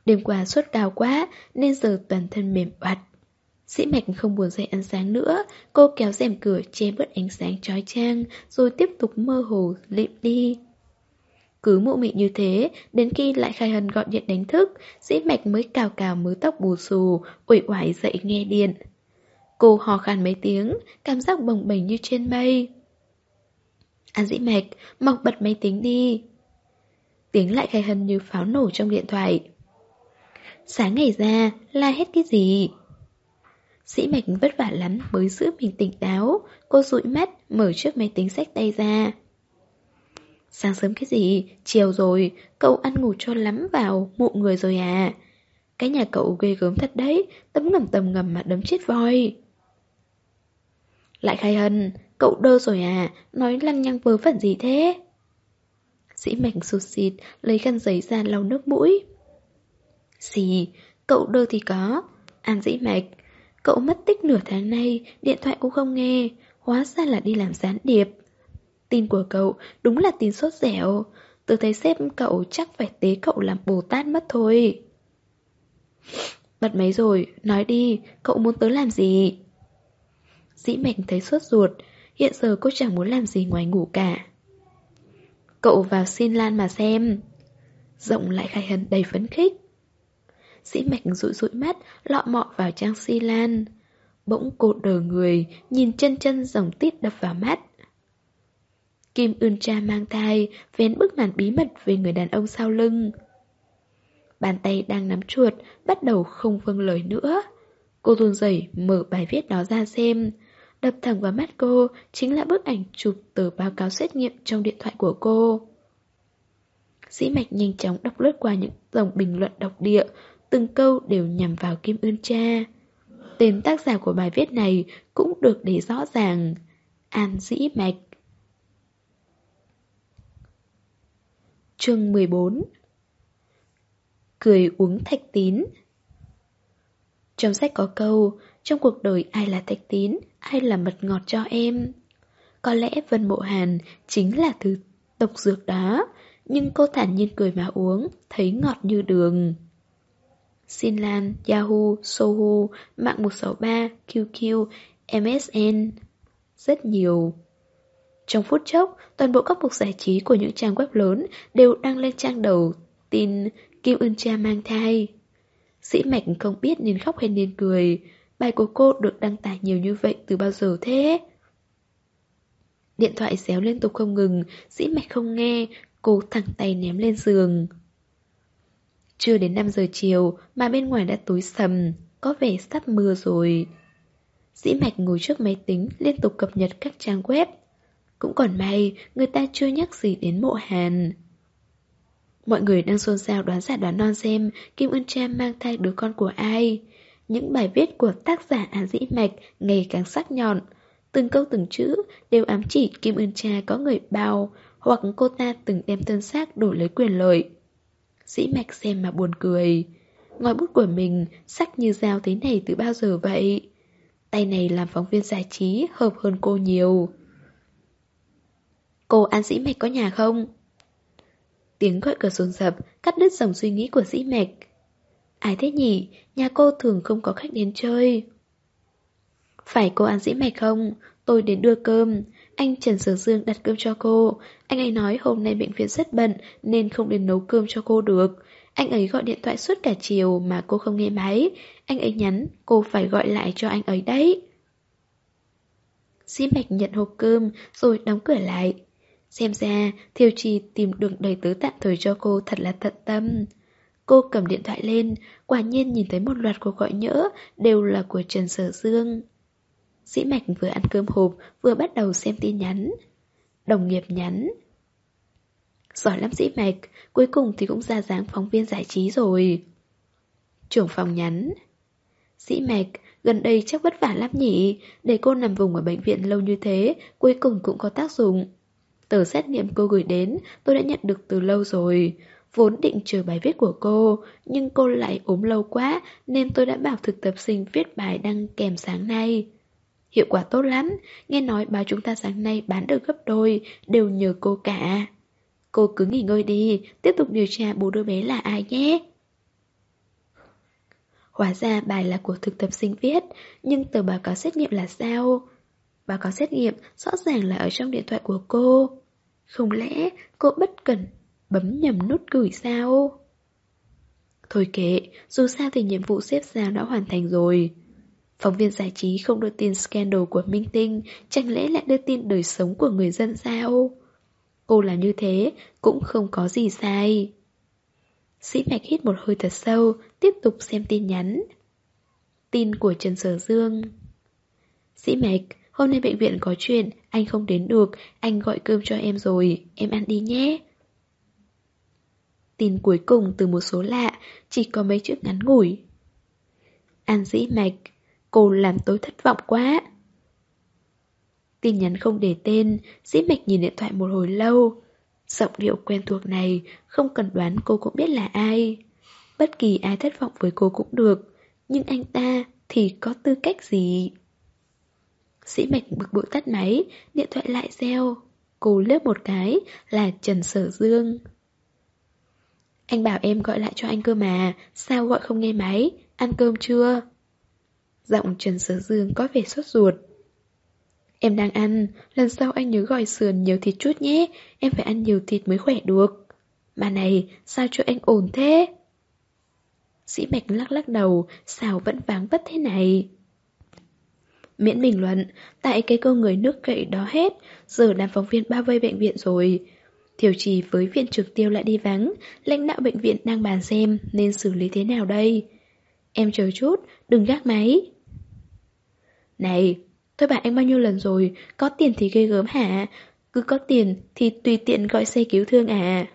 Đêm qua sốt cao quá nên giờ toàn thân mềm oặt. Dĩ mạch không buồn dậy ăn sáng nữa, cô kéo rèm cửa che bớt ánh sáng trói trang rồi tiếp tục mơ hồ lịm đi. Cứ mụ mị như thế, đến khi lại khai hân gọi điện đánh thức, dĩ mạch mới cào cào mớ tóc bù xù, uể oải dậy nghe điện. Cô hò khan mấy tiếng, cảm giác bồng bềnh như trên mây. À An dĩ mạch, mọc bật máy tính đi. Tiếng lại khai hân như pháo nổ trong điện thoại. Sáng ngày ra, la hết cái gì? Sĩ mạch vất vả lắm mới giữ mình tỉnh táo Cô dụi mắt, mở chiếc máy tính sách tay ra Sáng sớm cái gì, chiều rồi, cậu ăn ngủ cho lắm vào, mụ người rồi à. Cái nhà cậu ghê gớm thật đấy, tấm ngầm tầm ngầm mà đấm chết voi. Lại khai hân, cậu đơ rồi à, nói lăng nhăng vớ vẩn gì thế? Sĩ Mạch sụt xịt, lấy khăn giấy ra lau nước mũi. Xì, cậu đơ thì có. An dĩ mạch, cậu mất tích nửa tháng nay, điện thoại cũng không nghe, hóa ra là đi làm gián điệp. Tin của cậu đúng là tin sốt dẻo. Tôi thấy sếp cậu chắc phải tế cậu làm Bồ Tát mất thôi. Bật máy rồi, nói đi, cậu muốn tới làm gì? Dĩ mạnh thấy sốt ruột Hiện giờ cô chẳng muốn làm gì ngoài ngủ cả. Cậu vào xin Lan mà xem. Rộng lại khai hân đầy phấn khích. Dĩ mạch rụi rụi mắt Lọ mọ vào trang si lan Bỗng cô đờ người Nhìn chân chân dòng tít đập vào mắt Kim Ưn Cha mang thai, vén bức màn bí mật về người đàn ông sau lưng. Bàn tay đang nắm chuột, bắt đầu không vâng lời nữa. Cô run rẩy mở bài viết đó ra xem. Đập thẳng vào mắt cô chính là bức ảnh chụp từ báo cáo xét nghiệm trong điện thoại của cô. Sĩ Mạch nhanh chóng đọc lướt qua những dòng bình luận độc địa, từng câu đều nhằm vào Kim Ưn Cha. Tên tác giả của bài viết này cũng được để rõ ràng. An Dĩ Mạch. Chương 14 Cười uống thạch tín. Trong sách có câu, Trong cuộc đời ai là thạch tín, Ai là mật ngọt cho em? Có lẽ Vân Mộ Hàn Chính là thứ độc dược đó, Nhưng cô thản nhiên cười mà uống, Thấy ngọt như đường. Sinlan, Yahoo, Sohu, Mạng 163, QQ, MSN Rất nhiều trong phút chốc, toàn bộ các mục giải trí của những trang web lớn đều đăng lên trang đầu tin Kim Ưn Cha mang thai. Sĩ Mạch không biết nên khóc hay nên cười. Bài của cô được đăng tải nhiều như vậy từ bao giờ thế? Điện thoại xéo liên tục không ngừng, Sĩ Mạch không nghe, cô thẳng tay ném lên giường. Chưa đến 5 giờ chiều mà bên ngoài đã tối sầm, có vẻ sắp mưa rồi. Dĩ mạch ngồi trước máy tính liên tục cập nhật các trang web. Cũng còn may, người ta chưa nhắc gì đến mộ hàn. Mọi người đang xôn xao đoán giả đoán non xem Kim Ưn Cha mang thai đứa con của ai. Những bài viết của tác giả Á Dĩ Mạch ngày càng sắc nhọn. Từng câu từng chữ đều ám chỉ Kim Ưn Cha có người bao hoặc cô ta từng đem thân xác đổi lấy quyền lợi. Dĩ Mạch xem mà buồn cười. Ngòi bút của mình sắc như dao thế này từ bao giờ vậy? Tay này làm phóng viên giải trí hợp hơn cô nhiều. Cô An Dĩ Mạch có nhà không? Tiếng gọi cửa xuống dập cắt đứt dòng suy nghĩ của Dĩ Mạch. Ai thế nhỉ? Nhà cô thường không có khách đến chơi. Phải cô An Dĩ Mạch không? Tôi đến đưa cơm. Anh Trần Sở Dương đặt cơm cho cô. Anh ấy nói hôm nay bệnh viện rất bận nên không đến nấu cơm cho cô được. Anh ấy gọi điện thoại suốt cả chiều mà cô không nghe máy. Anh ấy nhắn cô phải gọi lại cho anh ấy đấy. Dĩ Mạch nhận hộp cơm rồi đóng cửa lại. Xem ra Thiều Trì tìm đường đầy tứ tạm thời cho cô thật là tận tâm. Cô cầm điện thoại lên, quả nhiên nhìn thấy một loạt cuộc gọi nhỡ đều là của Trần Sở Dương. Dĩ Mạch vừa ăn cơm hộp vừa bắt đầu xem tin nhắn. Đồng nghiệp nhắn. Giỏi lắm Dĩ Mạch, cuối cùng thì cũng ra dáng phóng viên giải trí rồi. Trưởng phòng nhắn. Dĩ Mạch, gần đây chắc vất vả lắm nhỉ, để cô nằm vùng ở bệnh viện lâu như thế, cuối cùng cũng có tác dụng. Tờ xét nghiệm cô gửi đến, tôi đã nhận được từ lâu rồi. Vốn định chờ bài viết của cô, nhưng cô lại ốm lâu quá, nên tôi đã bảo thực tập sinh viết bài đăng kèm sáng nay. Hiệu quả tốt lắm, nghe nói báo chúng ta sáng nay bán được gấp đôi, đều nhờ cô cả. Cô cứ nghỉ ngơi đi, tiếp tục điều tra bố đứa bé là ai nhé. Hóa ra bài là của thực tập sinh viết, nhưng tờ báo cáo xét nghiệm là sao? Báo cáo xét nghiệm rõ ràng là ở trong điện thoại của cô. Không lẽ cô bất cẩn bấm nhầm nút gửi sao? Thôi kệ, dù sao thì nhiệm vụ xếp giao đã hoàn thành rồi. Phóng viên giải trí không đưa tin scandal của Minh Tinh, chẳng lẽ lại đưa tin đời sống của người dân sao? Cô làm như thế cũng không có gì sai. Sĩ Mạch hít một hơi thật sâu, tiếp tục xem tin nhắn. Tin của Trần Sở Dương Sĩ Mạch, hôm nay bệnh viện có chuyện, anh không đến được, anh gọi cơm cho em rồi, em ăn đi nhé. Tin cuối cùng từ một số lạ, chỉ có mấy chữ ngắn ngủi. An Sĩ mạch, cô làm tôi thất vọng quá. Tin nhắn không để tên, dĩ mạch nhìn điện thoại một hồi lâu. Giọng điệu quen thuộc này, không cần đoán cô cũng biết là ai. Bất kỳ ai thất vọng với cô cũng được, nhưng anh ta thì có tư cách gì? Sĩ mạch bực bội tắt máy, điện thoại lại reo. Cô lướt một cái là Trần Sở Dương. Anh bảo em gọi lại cho anh cơ mà, sao gọi không nghe máy, ăn cơm chưa? Giọng Trần Sở Dương có vẻ sốt ruột. Em đang ăn, lần sau anh nhớ gọi sườn nhiều thịt chút nhé, em phải ăn nhiều thịt mới khỏe được. Mà này, sao cho anh ổn thế? Sĩ Bạch lắc lắc đầu, sao vẫn váng vất thế này? Miễn bình luận, tại cái câu người nước cậy đó hết, giờ đám phóng viên bao vây bệnh viện rồi. Thiểu trì với viện trực tiêu lại đi vắng, lãnh đạo bệnh viện đang bàn xem nên xử lý thế nào đây. Em chờ chút, đừng gác máy. Này, tôi bảo anh bao nhiêu lần rồi, có tiền thì ghê gớm hả? Cứ có tiền thì tùy tiện gọi xe cứu thương à.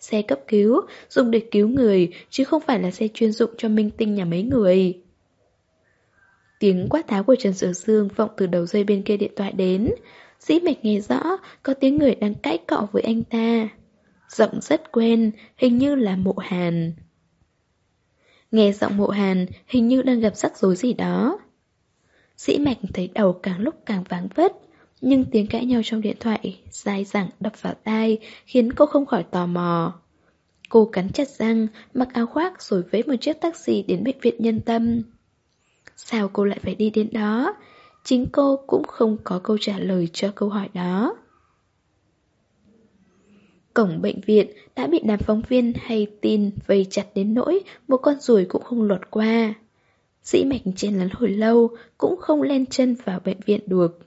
Xe cấp cứu, dùng để cứu người, chứ không phải là xe chuyên dụng cho minh tinh nhà mấy người. Tiếng quát tháo của Trần Sở Dương vọng từ đầu dây bên kia điện thoại đến. Dĩ mạch nghe rõ, có tiếng người đang cãi cọ với anh ta. Giọng rất quen, hình như là mộ hàn. Nghe giọng mộ hàn, hình như đang gặp rắc rối gì đó. Sĩ mạch thấy đầu càng lúc càng vắng vất, nhưng tiếng cãi nhau trong điện thoại, dai dẳng đập vào tai, khiến cô không khỏi tò mò. Cô cắn chặt răng, mặc áo khoác rồi vẫy một chiếc taxi đến bệnh viện nhân tâm. Sao cô lại phải đi đến đó? Chính cô cũng không có câu trả lời cho câu hỏi đó. Cổng bệnh viện đã bị đám phóng viên hay tin vây chặt đến nỗi một con ruồi cũng không lọt qua. Dĩ mạch trên lắn hồi lâu cũng không lên chân vào bệnh viện được.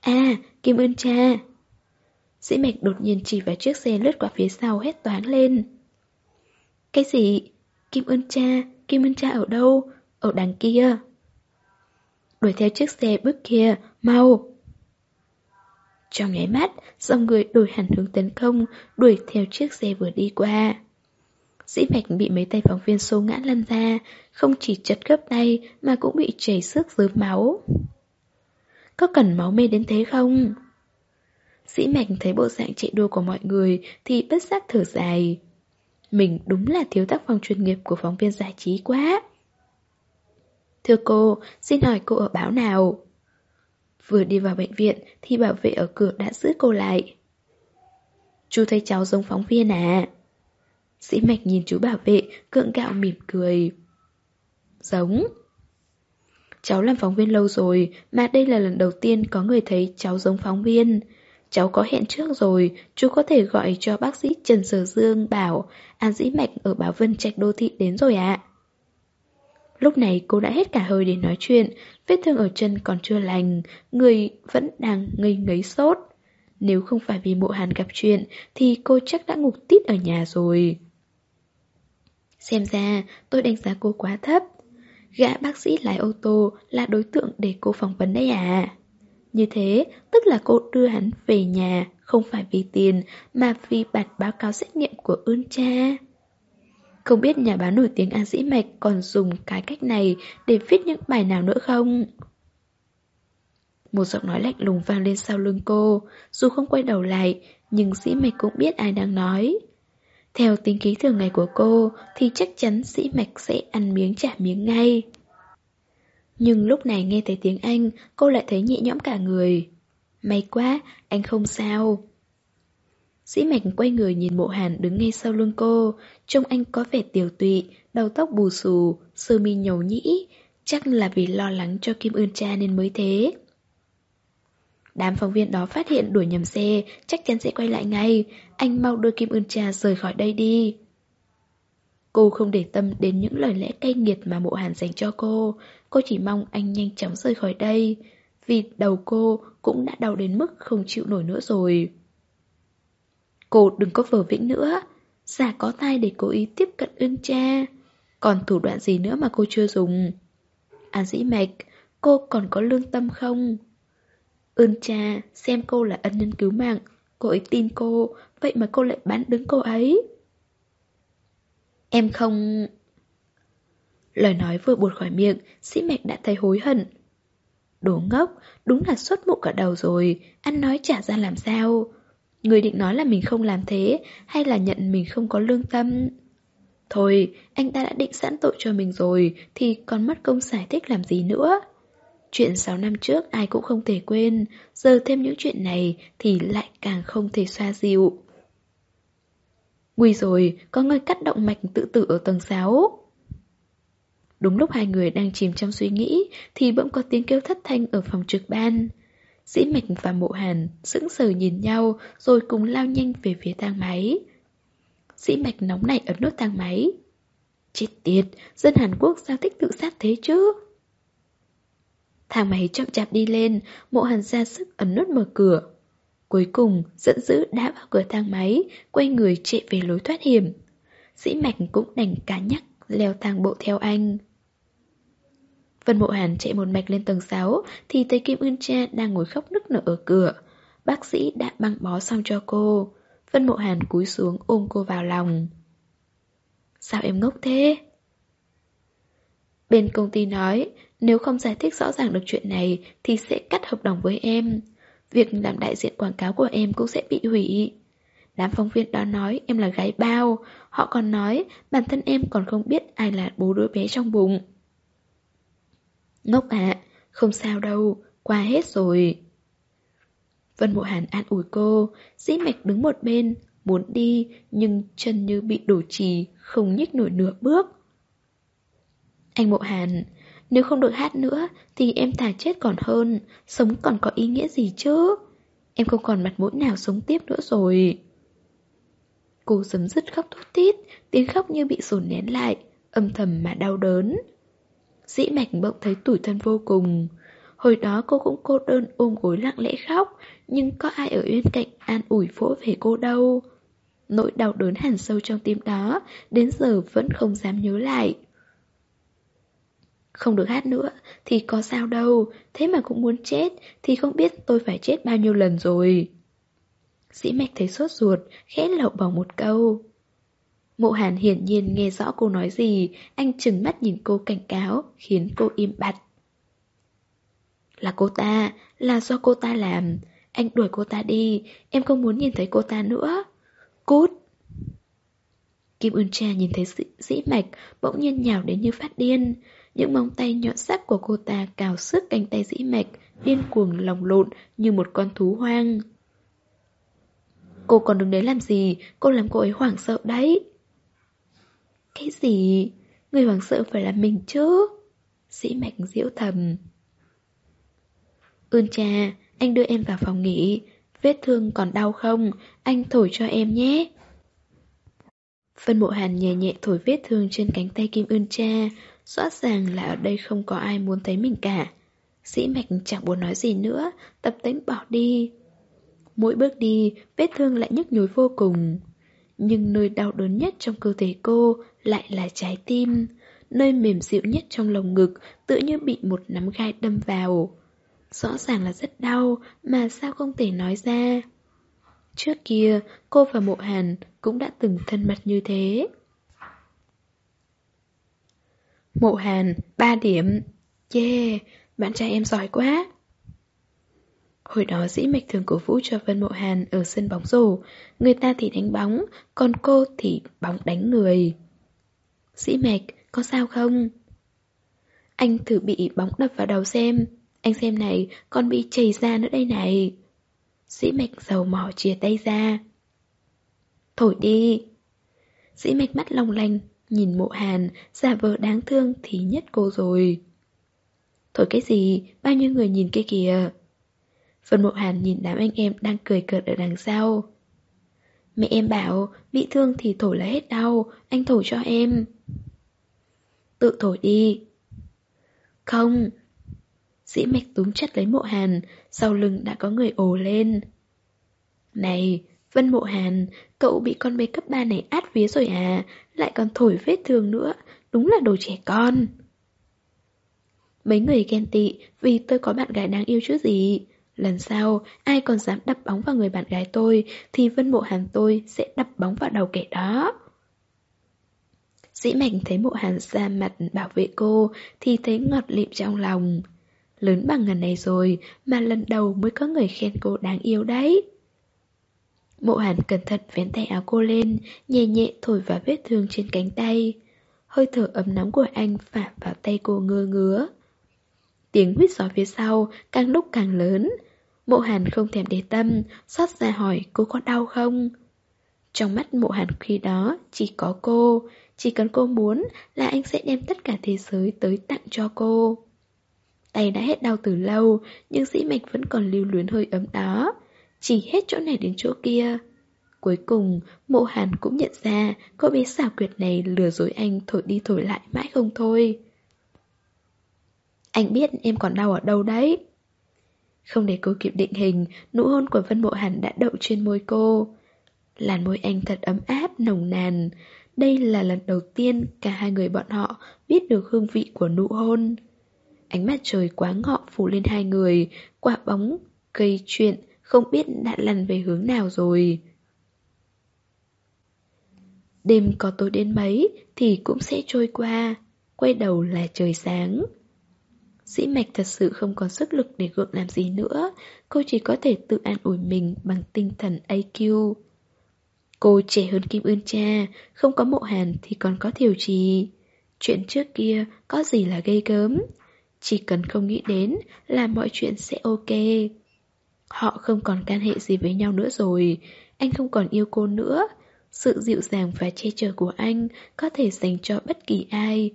À, Kim ơn cha. Dĩ mạch đột nhiên chỉ vào chiếc xe lướt qua phía sau hét toáng lên. Cái gì? Kim ơn cha, Kim ơn cha ở đâu? Ở đằng kia. Đuổi theo chiếc xe bước kia, mau. Trong nháy mắt, dòng người đổi hẳn hướng tấn công, đuổi theo chiếc xe vừa đi qua. Dĩ mạch bị mấy tay phóng viên xô ngã lăn ra, không chỉ chật gấp tay mà cũng bị chảy xước dưới máu. Có cần máu mê đến thế không? Dĩ mạch thấy bộ dạng chạy đua của mọi người thì bất giác thở dài. Mình đúng là thiếu tác phong chuyên nghiệp của phóng viên giải trí quá. Thưa cô, xin hỏi cô ở báo nào? Vừa đi vào bệnh viện thì bảo vệ ở cửa đã giữ cô lại. Chú thấy cháu giống phóng viên à? Sĩ mạch nhìn chú bảo vệ, cưỡng gạo mỉm cười. Giống. Cháu làm phóng viên lâu rồi, mà đây là lần đầu tiên có người thấy cháu giống phóng viên. Cháu có hẹn trước rồi, chú có thể gọi cho bác sĩ Trần Sở Dương bảo An Dĩ Mạch ở Báo Vân Trạch Đô Thị đến rồi ạ. Lúc này cô đã hết cả hơi để nói chuyện, vết thương ở chân còn chưa lành, người vẫn đang ngây ngấy sốt. Nếu không phải vì mộ hàn gặp chuyện thì cô chắc đã ngục tít ở nhà rồi. Xem ra tôi đánh giá cô quá thấp. Gã bác sĩ lái ô tô là đối tượng để cô phỏng vấn đấy à? Như thế, tức là cô đưa hắn về nhà không phải vì tiền mà vì bản báo cáo xét nghiệm của ơn cha. Không biết nhà báo nổi tiếng An Dĩ Mạch còn dùng cái cách này để viết những bài nào nữa không? Một giọng nói lạnh lùng vang lên sau lưng cô, dù không quay đầu lại, nhưng Dĩ Mạch cũng biết ai đang nói. Theo tính khí thường ngày của cô thì chắc chắn sĩ Mạch sẽ ăn miếng trả miếng ngay. Nhưng lúc này nghe thấy tiếng Anh, cô lại thấy nhẹ nhõm cả người. May quá, anh không sao. Sĩ mạch quay người nhìn mộ hàn đứng ngay sau lưng cô, trông anh có vẻ tiểu tụy, đầu tóc bù xù, sơ mi nhầu nhĩ, chắc là vì lo lắng cho Kim Ưn cha nên mới thế. Đám phóng viên đó phát hiện đuổi nhầm xe, chắc chắn sẽ quay lại ngay, anh mau đưa Kim Ưn cha rời khỏi đây đi. Cô không để tâm đến những lời lẽ cay nghiệt mà mộ hàn dành cho cô, cô chỉ mong anh nhanh chóng rời khỏi đây, vì đầu cô cũng đã đau đến mức không chịu nổi nữa rồi. Cô đừng có vờ vĩnh nữa. Giả có tai để cố ý tiếp cận ưn cha. Còn thủ đoạn gì nữa mà cô chưa dùng? An dĩ mạch Cô còn có lương tâm không? Ơn cha Xem cô là ân nhân cứu mạng. Cô ấy tin cô Vậy mà cô lại bán đứng cô ấy. Em không... Lời nói vừa buột khỏi miệng Sĩ mạch đã thấy hối hận. Đồ ngốc Đúng là xuất mụ cả đầu rồi. Ăn nói trả ra làm sao. Người định nói là mình không làm thế Hay là nhận mình không có lương tâm? Thôi, anh ta đã định sẵn tội cho mình rồi Thì còn mất công giải thích làm gì nữa? Chuyện 6 năm trước ai cũng không thể quên Giờ thêm những chuyện này Thì lại càng không thể xoa dịu Nguy rồi, có người cắt động mạch tự tử ở tầng 6 Đúng lúc hai người đang chìm trong suy nghĩ Thì bỗng có tiếng kêu thất thanh ở phòng trực ban Dĩ mạch và mộ hàn sững sờ nhìn nhau rồi cùng lao nhanh về phía thang máy. Dĩ mạch nóng nảy ấn nút thang máy. Chết tiệt, dân Hàn Quốc sao thích tự sát thế chứ? Thang máy chậm chạp đi lên, mộ hàn ra sức ấn nút mở cửa. Cuối cùng, dẫn dữ đã vào cửa thang máy, quay người chạy về lối thoát hiểm. Dĩ mạch cũng đành cá nhắc, leo thang bộ theo anh. Vân Mộ Hàn chạy một mạch lên tầng 6 thì thấy Kim Ưn Cha đang ngồi khóc nức nở ở cửa. Bác sĩ đã băng bó xong cho cô. Vân Mộ Hàn cúi xuống ôm cô vào lòng. Sao em ngốc thế? Bên công ty nói, nếu không giải thích rõ ràng được chuyện này thì sẽ cắt hợp đồng với em. Việc làm đại diện quảng cáo của em cũng sẽ bị hủy. Đám phóng viên đó nói em là gái bao, họ còn nói bản thân em còn không biết ai là bố đứa bé trong bụng. Ngốc ạ, không sao đâu, qua hết rồi. Vân Mộ Hàn an ủi cô, dĩ mạch đứng một bên, muốn đi nhưng chân như bị đổ trì, không nhích nổi nửa bước. Anh Mộ Hàn, nếu không được hát nữa thì em thà chết còn hơn, sống còn có ý nghĩa gì chứ? Em không còn mặt mũi nào sống tiếp nữa rồi. Cô sấm dứt khóc thút tít, tiếng khóc như bị dồn nén lại, âm thầm mà đau đớn. Dĩ mạch bỗng thấy tủi thân vô cùng. Hồi đó cô cũng cô đơn ôm gối lặng lẽ khóc, nhưng có ai ở bên cạnh an ủi phỗ về cô đâu. Nỗi đau đớn hẳn sâu trong tim đó, đến giờ vẫn không dám nhớ lại. Không được hát nữa thì có sao đâu, thế mà cũng muốn chết thì không biết tôi phải chết bao nhiêu lần rồi. Dĩ mạch thấy sốt ruột, khẽ lậu bỏ một câu. Mộ hàn hiển nhiên nghe rõ cô nói gì, anh chừng mắt nhìn cô cảnh cáo, khiến cô im bặt. Là cô ta, là do cô ta làm, anh đuổi cô ta đi, em không muốn nhìn thấy cô ta nữa. Cút! Kim Ưn Cha nhìn thấy dĩ, dĩ mạch bỗng nhiên nhào đến như phát điên. Những móng tay nhọn sắc của cô ta cào sức cánh tay dĩ mạch, điên cuồng lồng lộn như một con thú hoang. Cô còn đứng đấy làm gì, cô làm cô ấy hoảng sợ đấy. Cái gì? Người hoảng sợ phải là mình chứ? Dĩ mạch diễu thầm. Ưn cha, anh đưa em vào phòng nghỉ. Vết thương còn đau không? Anh thổi cho em nhé. Phân bộ hàn nhẹ nhẹ thổi vết thương trên cánh tay Kim Ưn cha. Rõ ràng là ở đây không có ai muốn thấy mình cả. Sĩ mạch chẳng muốn nói gì nữa, tập tính bỏ đi. Mỗi bước đi, vết thương lại nhức nhối vô cùng. Nhưng nơi đau đớn nhất trong cơ thể cô lại là trái tim. Nơi mềm dịu nhất trong lồng ngực tự như bị một nắm gai đâm vào. Rõ ràng là rất đau, mà sao không thể nói ra. Trước kia, cô và Mộ Hàn cũng đã từng thân mật như thế. Mộ Hàn, 3 điểm. Yeah, bạn trai em giỏi quá. Hồi đó dĩ mạch thường cổ vũ cho Vân Mộ Hàn ở sân bóng rổ, người ta thì đánh bóng, còn cô thì bóng đánh người. Dĩ mạch, có sao không? Anh thử bị bóng đập vào đầu xem, anh xem này, con bị chảy ra nữa đây này. Dĩ mạch dầu mỏ chia tay ra. Thổi đi. Dĩ mạch mắt long lanh, nhìn mộ hàn, giả vờ đáng thương thì nhất cô rồi. Thổi cái gì, bao nhiêu người nhìn kia kìa. Phần mộ hàn nhìn đám anh em đang cười cợt ở đằng sau. Mẹ em bảo, bị thương thì thổi là hết đau, anh thổi cho em. Tự thổi đi. Không, Dĩ mạch túm chặt lấy mộ hàn, sau lưng đã có người ồ lên. Này, Vân Mộ Hàn, cậu bị con bé cấp 3 này át vía rồi à, lại còn thổi vết thương nữa, đúng là đồ trẻ con. Mấy người ghen tị vì tôi có bạn gái đáng yêu chứ gì. Lần sau, ai còn dám đập bóng vào người bạn gái tôi thì Vân Mộ Hàn tôi sẽ đập bóng vào đầu kẻ đó. Dĩ mạnh thấy Mộ Hàn ra mặt bảo vệ cô thì thấy ngọt lịm trong lòng. Lớn bằng ngần này rồi mà lần đầu mới có người khen cô đáng yêu đấy. Mộ hàn cẩn thận vén tay áo cô lên, nhẹ nhẹ thổi vào vết thương trên cánh tay. Hơi thở ấm nóng của anh phả vào tay cô ngơ ngứa. Tiếng huyết gió phía sau càng lúc càng lớn. Mộ hàn không thèm để tâm, xót ra hỏi cô có đau không? Trong mắt mộ hàn khi đó chỉ có cô, chỉ cần cô muốn là anh sẽ đem tất cả thế giới tới tặng cho cô. Tay đã hết đau từ lâu, nhưng dĩ mạch vẫn còn lưu luyến hơi ấm đó. Chỉ hết chỗ này đến chỗ kia. Cuối cùng, mộ hàn cũng nhận ra cô bé xảo quyệt này lừa dối anh thổi đi thổi lại mãi không thôi. Anh biết em còn đau ở đâu đấy. Không để cô kịp định hình, nụ hôn của Vân Mộ Hàn đã đậu trên môi cô. Làn môi anh thật ấm áp, nồng nàn. Đây là lần đầu tiên cả hai người bọn họ biết được hương vị của nụ hôn. Ánh mặt trời quá ngọ phủ lên hai người, quả bóng, gây chuyện, không biết đã lăn về hướng nào rồi. Đêm có tối đến mấy thì cũng sẽ trôi qua, quay đầu là trời sáng. Dĩ mạch thật sự không còn sức lực để gượng làm gì nữa, cô chỉ có thể tự an ủi mình bằng tinh thần AQ. Cô trẻ hơn Kim Ưn Cha, không có mộ hàn thì còn có thiểu trì. Chuyện trước kia có gì là gây gớm, chỉ cần không nghĩ đến là mọi chuyện sẽ ok. Họ không còn can hệ gì với nhau nữa rồi, anh không còn yêu cô nữa. Sự dịu dàng và che chở của anh có thể dành cho bất kỳ ai,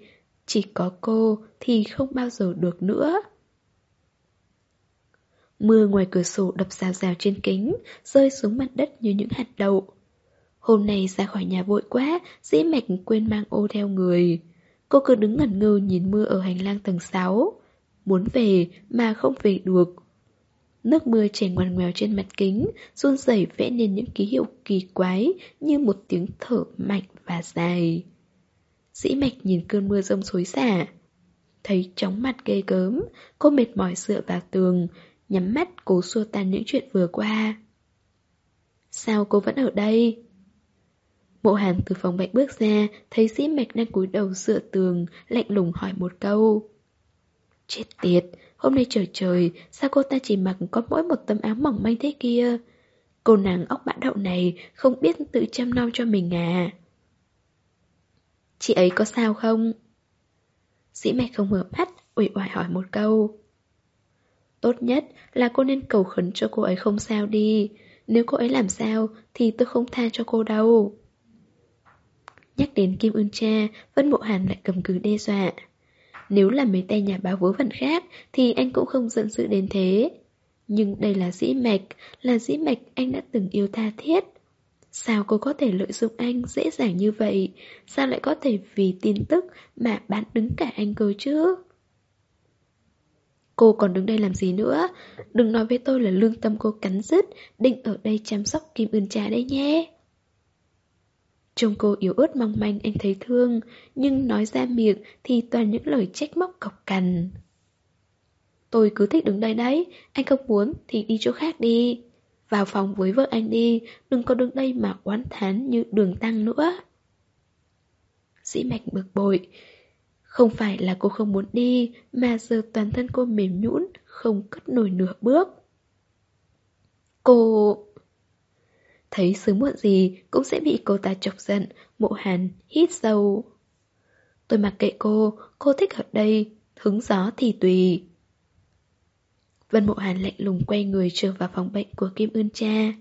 chỉ có cô thì không bao giờ được nữa. Mưa ngoài cửa sổ đập rào rào trên kính, rơi xuống mặt đất như những hạt đậu. Hôm nay ra khỏi nhà vội quá, dĩ mạch quên mang ô theo người. Cô cứ đứng ngẩn ngơ nhìn mưa ở hành lang tầng 6. Muốn về mà không về được. Nước mưa chảy ngoằn ngoèo trên mặt kính, run rẩy vẽ nên những ký hiệu kỳ quái như một tiếng thở mạnh và dài. Dĩ mạch nhìn cơn mưa rông xối xả. Thấy chóng mặt ghê gớm, cô mệt mỏi dựa vào tường, nhắm mắt cố xua tan những chuyện vừa qua. Sao cô vẫn ở đây? Mộ hàn từ phòng bệnh bước ra, thấy dĩ mạch đang cúi đầu dựa tường, lạnh lùng hỏi một câu. Chết tiệt, hôm nay trời trời, sao cô ta chỉ mặc có mỗi một tấm áo mỏng manh thế kia? Cô nàng ốc bã đậu này không biết tự chăm nom cho mình à? Chị ấy có sao không? Dĩ mạch không mở mắt, ủy oải hỏi một câu. Tốt nhất là cô nên cầu khấn cho cô ấy không sao đi. Nếu cô ấy làm sao thì tôi không tha cho cô đâu. Nhắc đến Kim Ưn Cha, Vân Mộ Hàn lại cầm cứ đe dọa. Nếu là mấy tay nhà báo vớ vẩn khác thì anh cũng không giận sự đến thế. Nhưng đây là dĩ mạch, là dĩ mạch anh đã từng yêu tha thiết. Sao cô có thể lợi dụng anh dễ dàng như vậy? Sao lại có thể vì tin tức mà bán đứng cả anh cơ chứ? Cô còn đứng đây làm gì nữa? Đừng nói với tôi là lương tâm cô cắn rứt, định ở đây chăm sóc Kim Ưn Trà đấy nhé. Trông cô yếu ớt mong manh anh thấy thương, nhưng nói ra miệng thì toàn những lời trách móc cọc cằn. Tôi cứ thích đứng đây đấy, anh không muốn thì đi chỗ khác đi. Vào phòng với vợ anh đi, đừng có đứng đây mà oán thán như đường tăng nữa. Dĩ mạch bực bội. Không phải là cô không muốn đi, mà giờ toàn thân cô mềm nhũn, không cất nổi nửa bước. Cô... Thấy sớm muộn gì cũng sẽ bị cô ta chọc giận, mộ hàn, hít sâu. Tôi mặc kệ cô, cô thích ở đây, hứng gió thì tùy. Vân Mộ Hàn lạnh lùng quay người trở vào phòng bệnh của Kim Ưn Cha.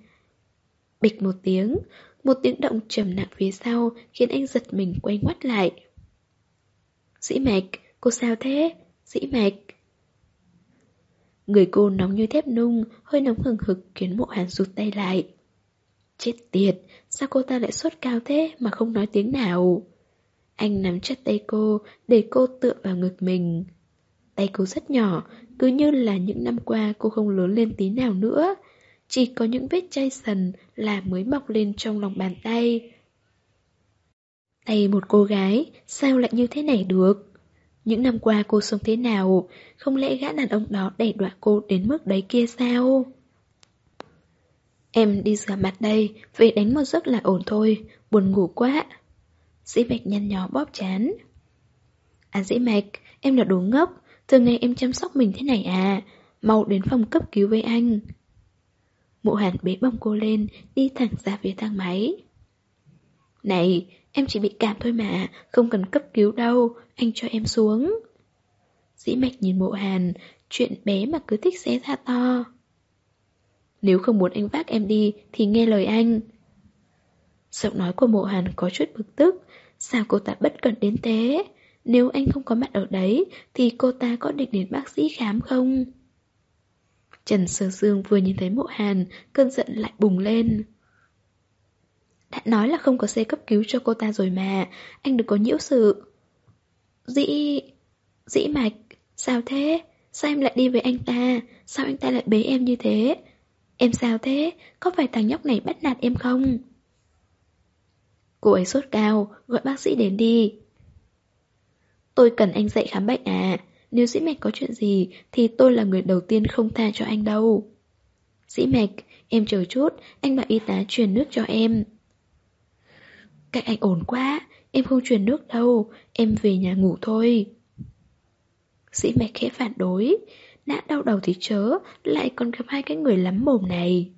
Bịch một tiếng, một tiếng động trầm nặng phía sau khiến anh giật mình quay ngoắt lại. Dĩ mạch, cô sao thế? Dĩ mạch. Người cô nóng như thép nung, hơi nóng hừng hực khiến mộ hàn rụt tay lại. Chết tiệt, sao cô ta lại sốt cao thế mà không nói tiếng nào? Anh nắm chặt tay cô, để cô tựa vào ngực mình. Tay cô rất nhỏ, cứ như là những năm qua cô không lớn lên tí nào nữa. Chỉ có những vết chai sần là mới mọc lên trong lòng bàn tay. Tay một cô gái, sao lại như thế này được? Những năm qua cô sống thế nào? Không lẽ gã đàn ông đó đẩy đọa cô đến mức đấy kia sao? Em đi rửa mặt đây, về đánh một giấc là ổn thôi, buồn ngủ quá. Dĩ mạch nhăn nhó bóp chán. À dĩ mạch, em là đồ ngốc, thường ngày em chăm sóc mình thế này à, mau đến phòng cấp cứu với anh. Mộ hàn bế bông cô lên, đi thẳng ra phía thang máy. Này, em chỉ bị cảm thôi mà, không cần cấp cứu đâu, anh cho em xuống. Dĩ mạch nhìn mộ hàn, chuyện bé mà cứ thích xé ra to. Nếu không muốn anh vác em đi thì nghe lời anh. Giọng nói của mộ hàn có chút bực tức, sao cô ta bất cẩn đến thế? Nếu anh không có mặt ở đấy thì cô ta có định đến bác sĩ khám không? Trần Sơ Dương vừa nhìn thấy mộ hàn, cơn giận lại bùng lên. Đã nói là không có xe cấp cứu cho cô ta rồi mà, anh đừng có nhiễu sự. Dĩ... dĩ mạch, sao thế? Sao em lại đi với anh ta? Sao anh ta lại bế em như thế? Em sao thế? Có phải thằng nhóc này bắt nạt em không? Cô ấy sốt cao, gọi bác sĩ đến đi. Tôi cần anh dạy khám bệnh à? Nếu dĩ mạch có chuyện gì thì tôi là người đầu tiên không tha cho anh đâu. Dĩ mạch, em chờ chút, anh bảo y tá truyền nước cho em. Các anh ổn quá, em không truyền nước đâu, em về nhà ngủ thôi. Dĩ mạch khẽ phản đối, đã đau đầu thì chớ, lại còn gặp hai cái người lắm mồm này.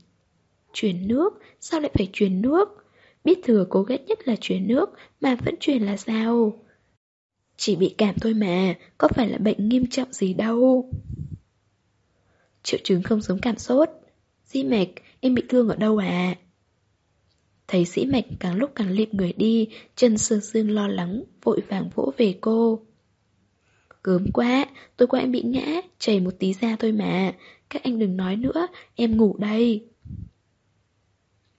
Truyền nước, sao lại phải truyền nước? Biết thừa cố ghét nhất là truyền nước, mà vẫn truyền là sao? Chỉ bị cảm thôi mà, có phải là bệnh nghiêm trọng gì đâu. Triệu chứng không giống cảm sốt. Di mạch, em bị thương ở đâu à? Thấy sĩ mạch càng lúc càng liệm người đi, chân sương sương lo lắng, vội vàng vỗ về cô. Cớm quá, tôi qua em bị ngã, chảy một tí ra thôi mà. Các anh đừng nói nữa, em ngủ đây.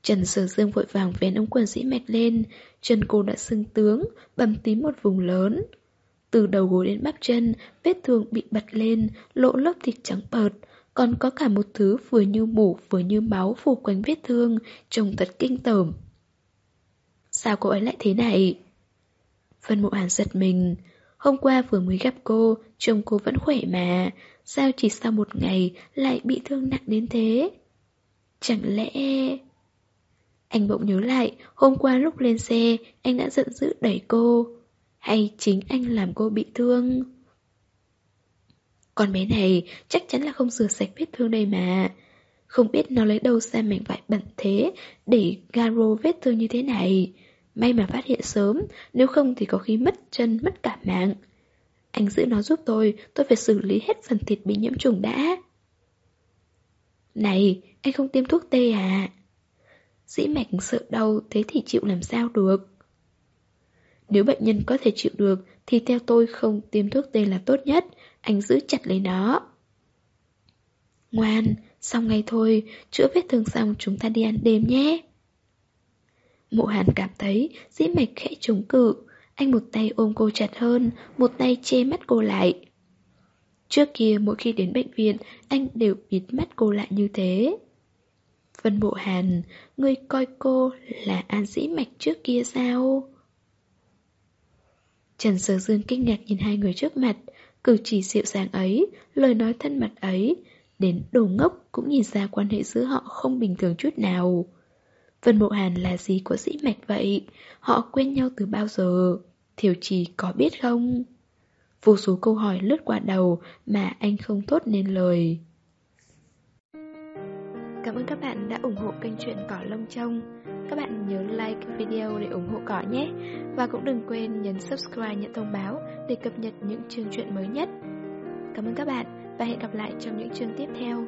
Trần Sở Dương vội vàng vén ống quần dĩ mạch lên, chân cô đã sưng tướng, bầm tím một vùng lớn. Từ đầu gối đến bắp chân, vết thương bị bật lên, lộ lớp thịt trắng bợt, còn có cả một thứ vừa như mủ vừa như máu phủ quanh vết thương, trông thật kinh tởm. Sao cô ấy lại thế này? Vân Mộ Hàn giật mình. Hôm qua vừa mới gặp cô, trông cô vẫn khỏe mà. Sao chỉ sau một ngày lại bị thương nặng đến thế? Chẳng lẽ... Anh bỗng nhớ lại, hôm qua lúc lên xe, anh đã giận dữ đẩy cô. Hay chính anh làm cô bị thương? Con bé này chắc chắn là không rửa sạch vết thương đây mà. Không biết nó lấy đâu ra mảnh vải bẩn thế để garo vết thương như thế này. May mà phát hiện sớm, nếu không thì có khi mất chân, mất cả mạng. Anh giữ nó giúp tôi, tôi phải xử lý hết phần thịt bị nhiễm trùng đã. Này, anh không tiêm thuốc tê à? Dĩ mạch sợ đau, thế thì chịu làm sao được? Nếu bệnh nhân có thể chịu được, thì theo tôi không tiêm thuốc tê là tốt nhất, anh giữ chặt lấy nó. Ngoan, xong ngay thôi, chữa vết thương xong chúng ta đi ăn đêm nhé. Mộ hàn cảm thấy dĩ mạch khẽ chống cự, anh một tay ôm cô chặt hơn, một tay che mắt cô lại. Trước kia mỗi khi đến bệnh viện, anh đều bịt mắt cô lại như thế. Vân Bộ Hàn, ngươi coi cô là An Dĩ Mạch trước kia sao? Trần Sở Dương kinh ngạc nhìn hai người trước mặt, cử chỉ dịu dàng ấy, lời nói thân mật ấy, đến đồ ngốc cũng nhìn ra quan hệ giữa họ không bình thường chút nào. Vân Bộ Hàn là gì của dĩ mạch vậy? Họ quen nhau từ bao giờ? Thiểu trì có biết không? Vô số câu hỏi lướt qua đầu mà anh không thốt nên lời. Cảm ơn các bạn đã ủng hộ kênh truyện Cỏ Lông Trông. Các bạn nhớ like video để ủng hộ cỏ nhé. Và cũng đừng quên nhấn subscribe, nhận thông báo để cập nhật những chương truyện mới nhất. Cảm ơn các bạn và hẹn gặp lại trong những chương tiếp theo.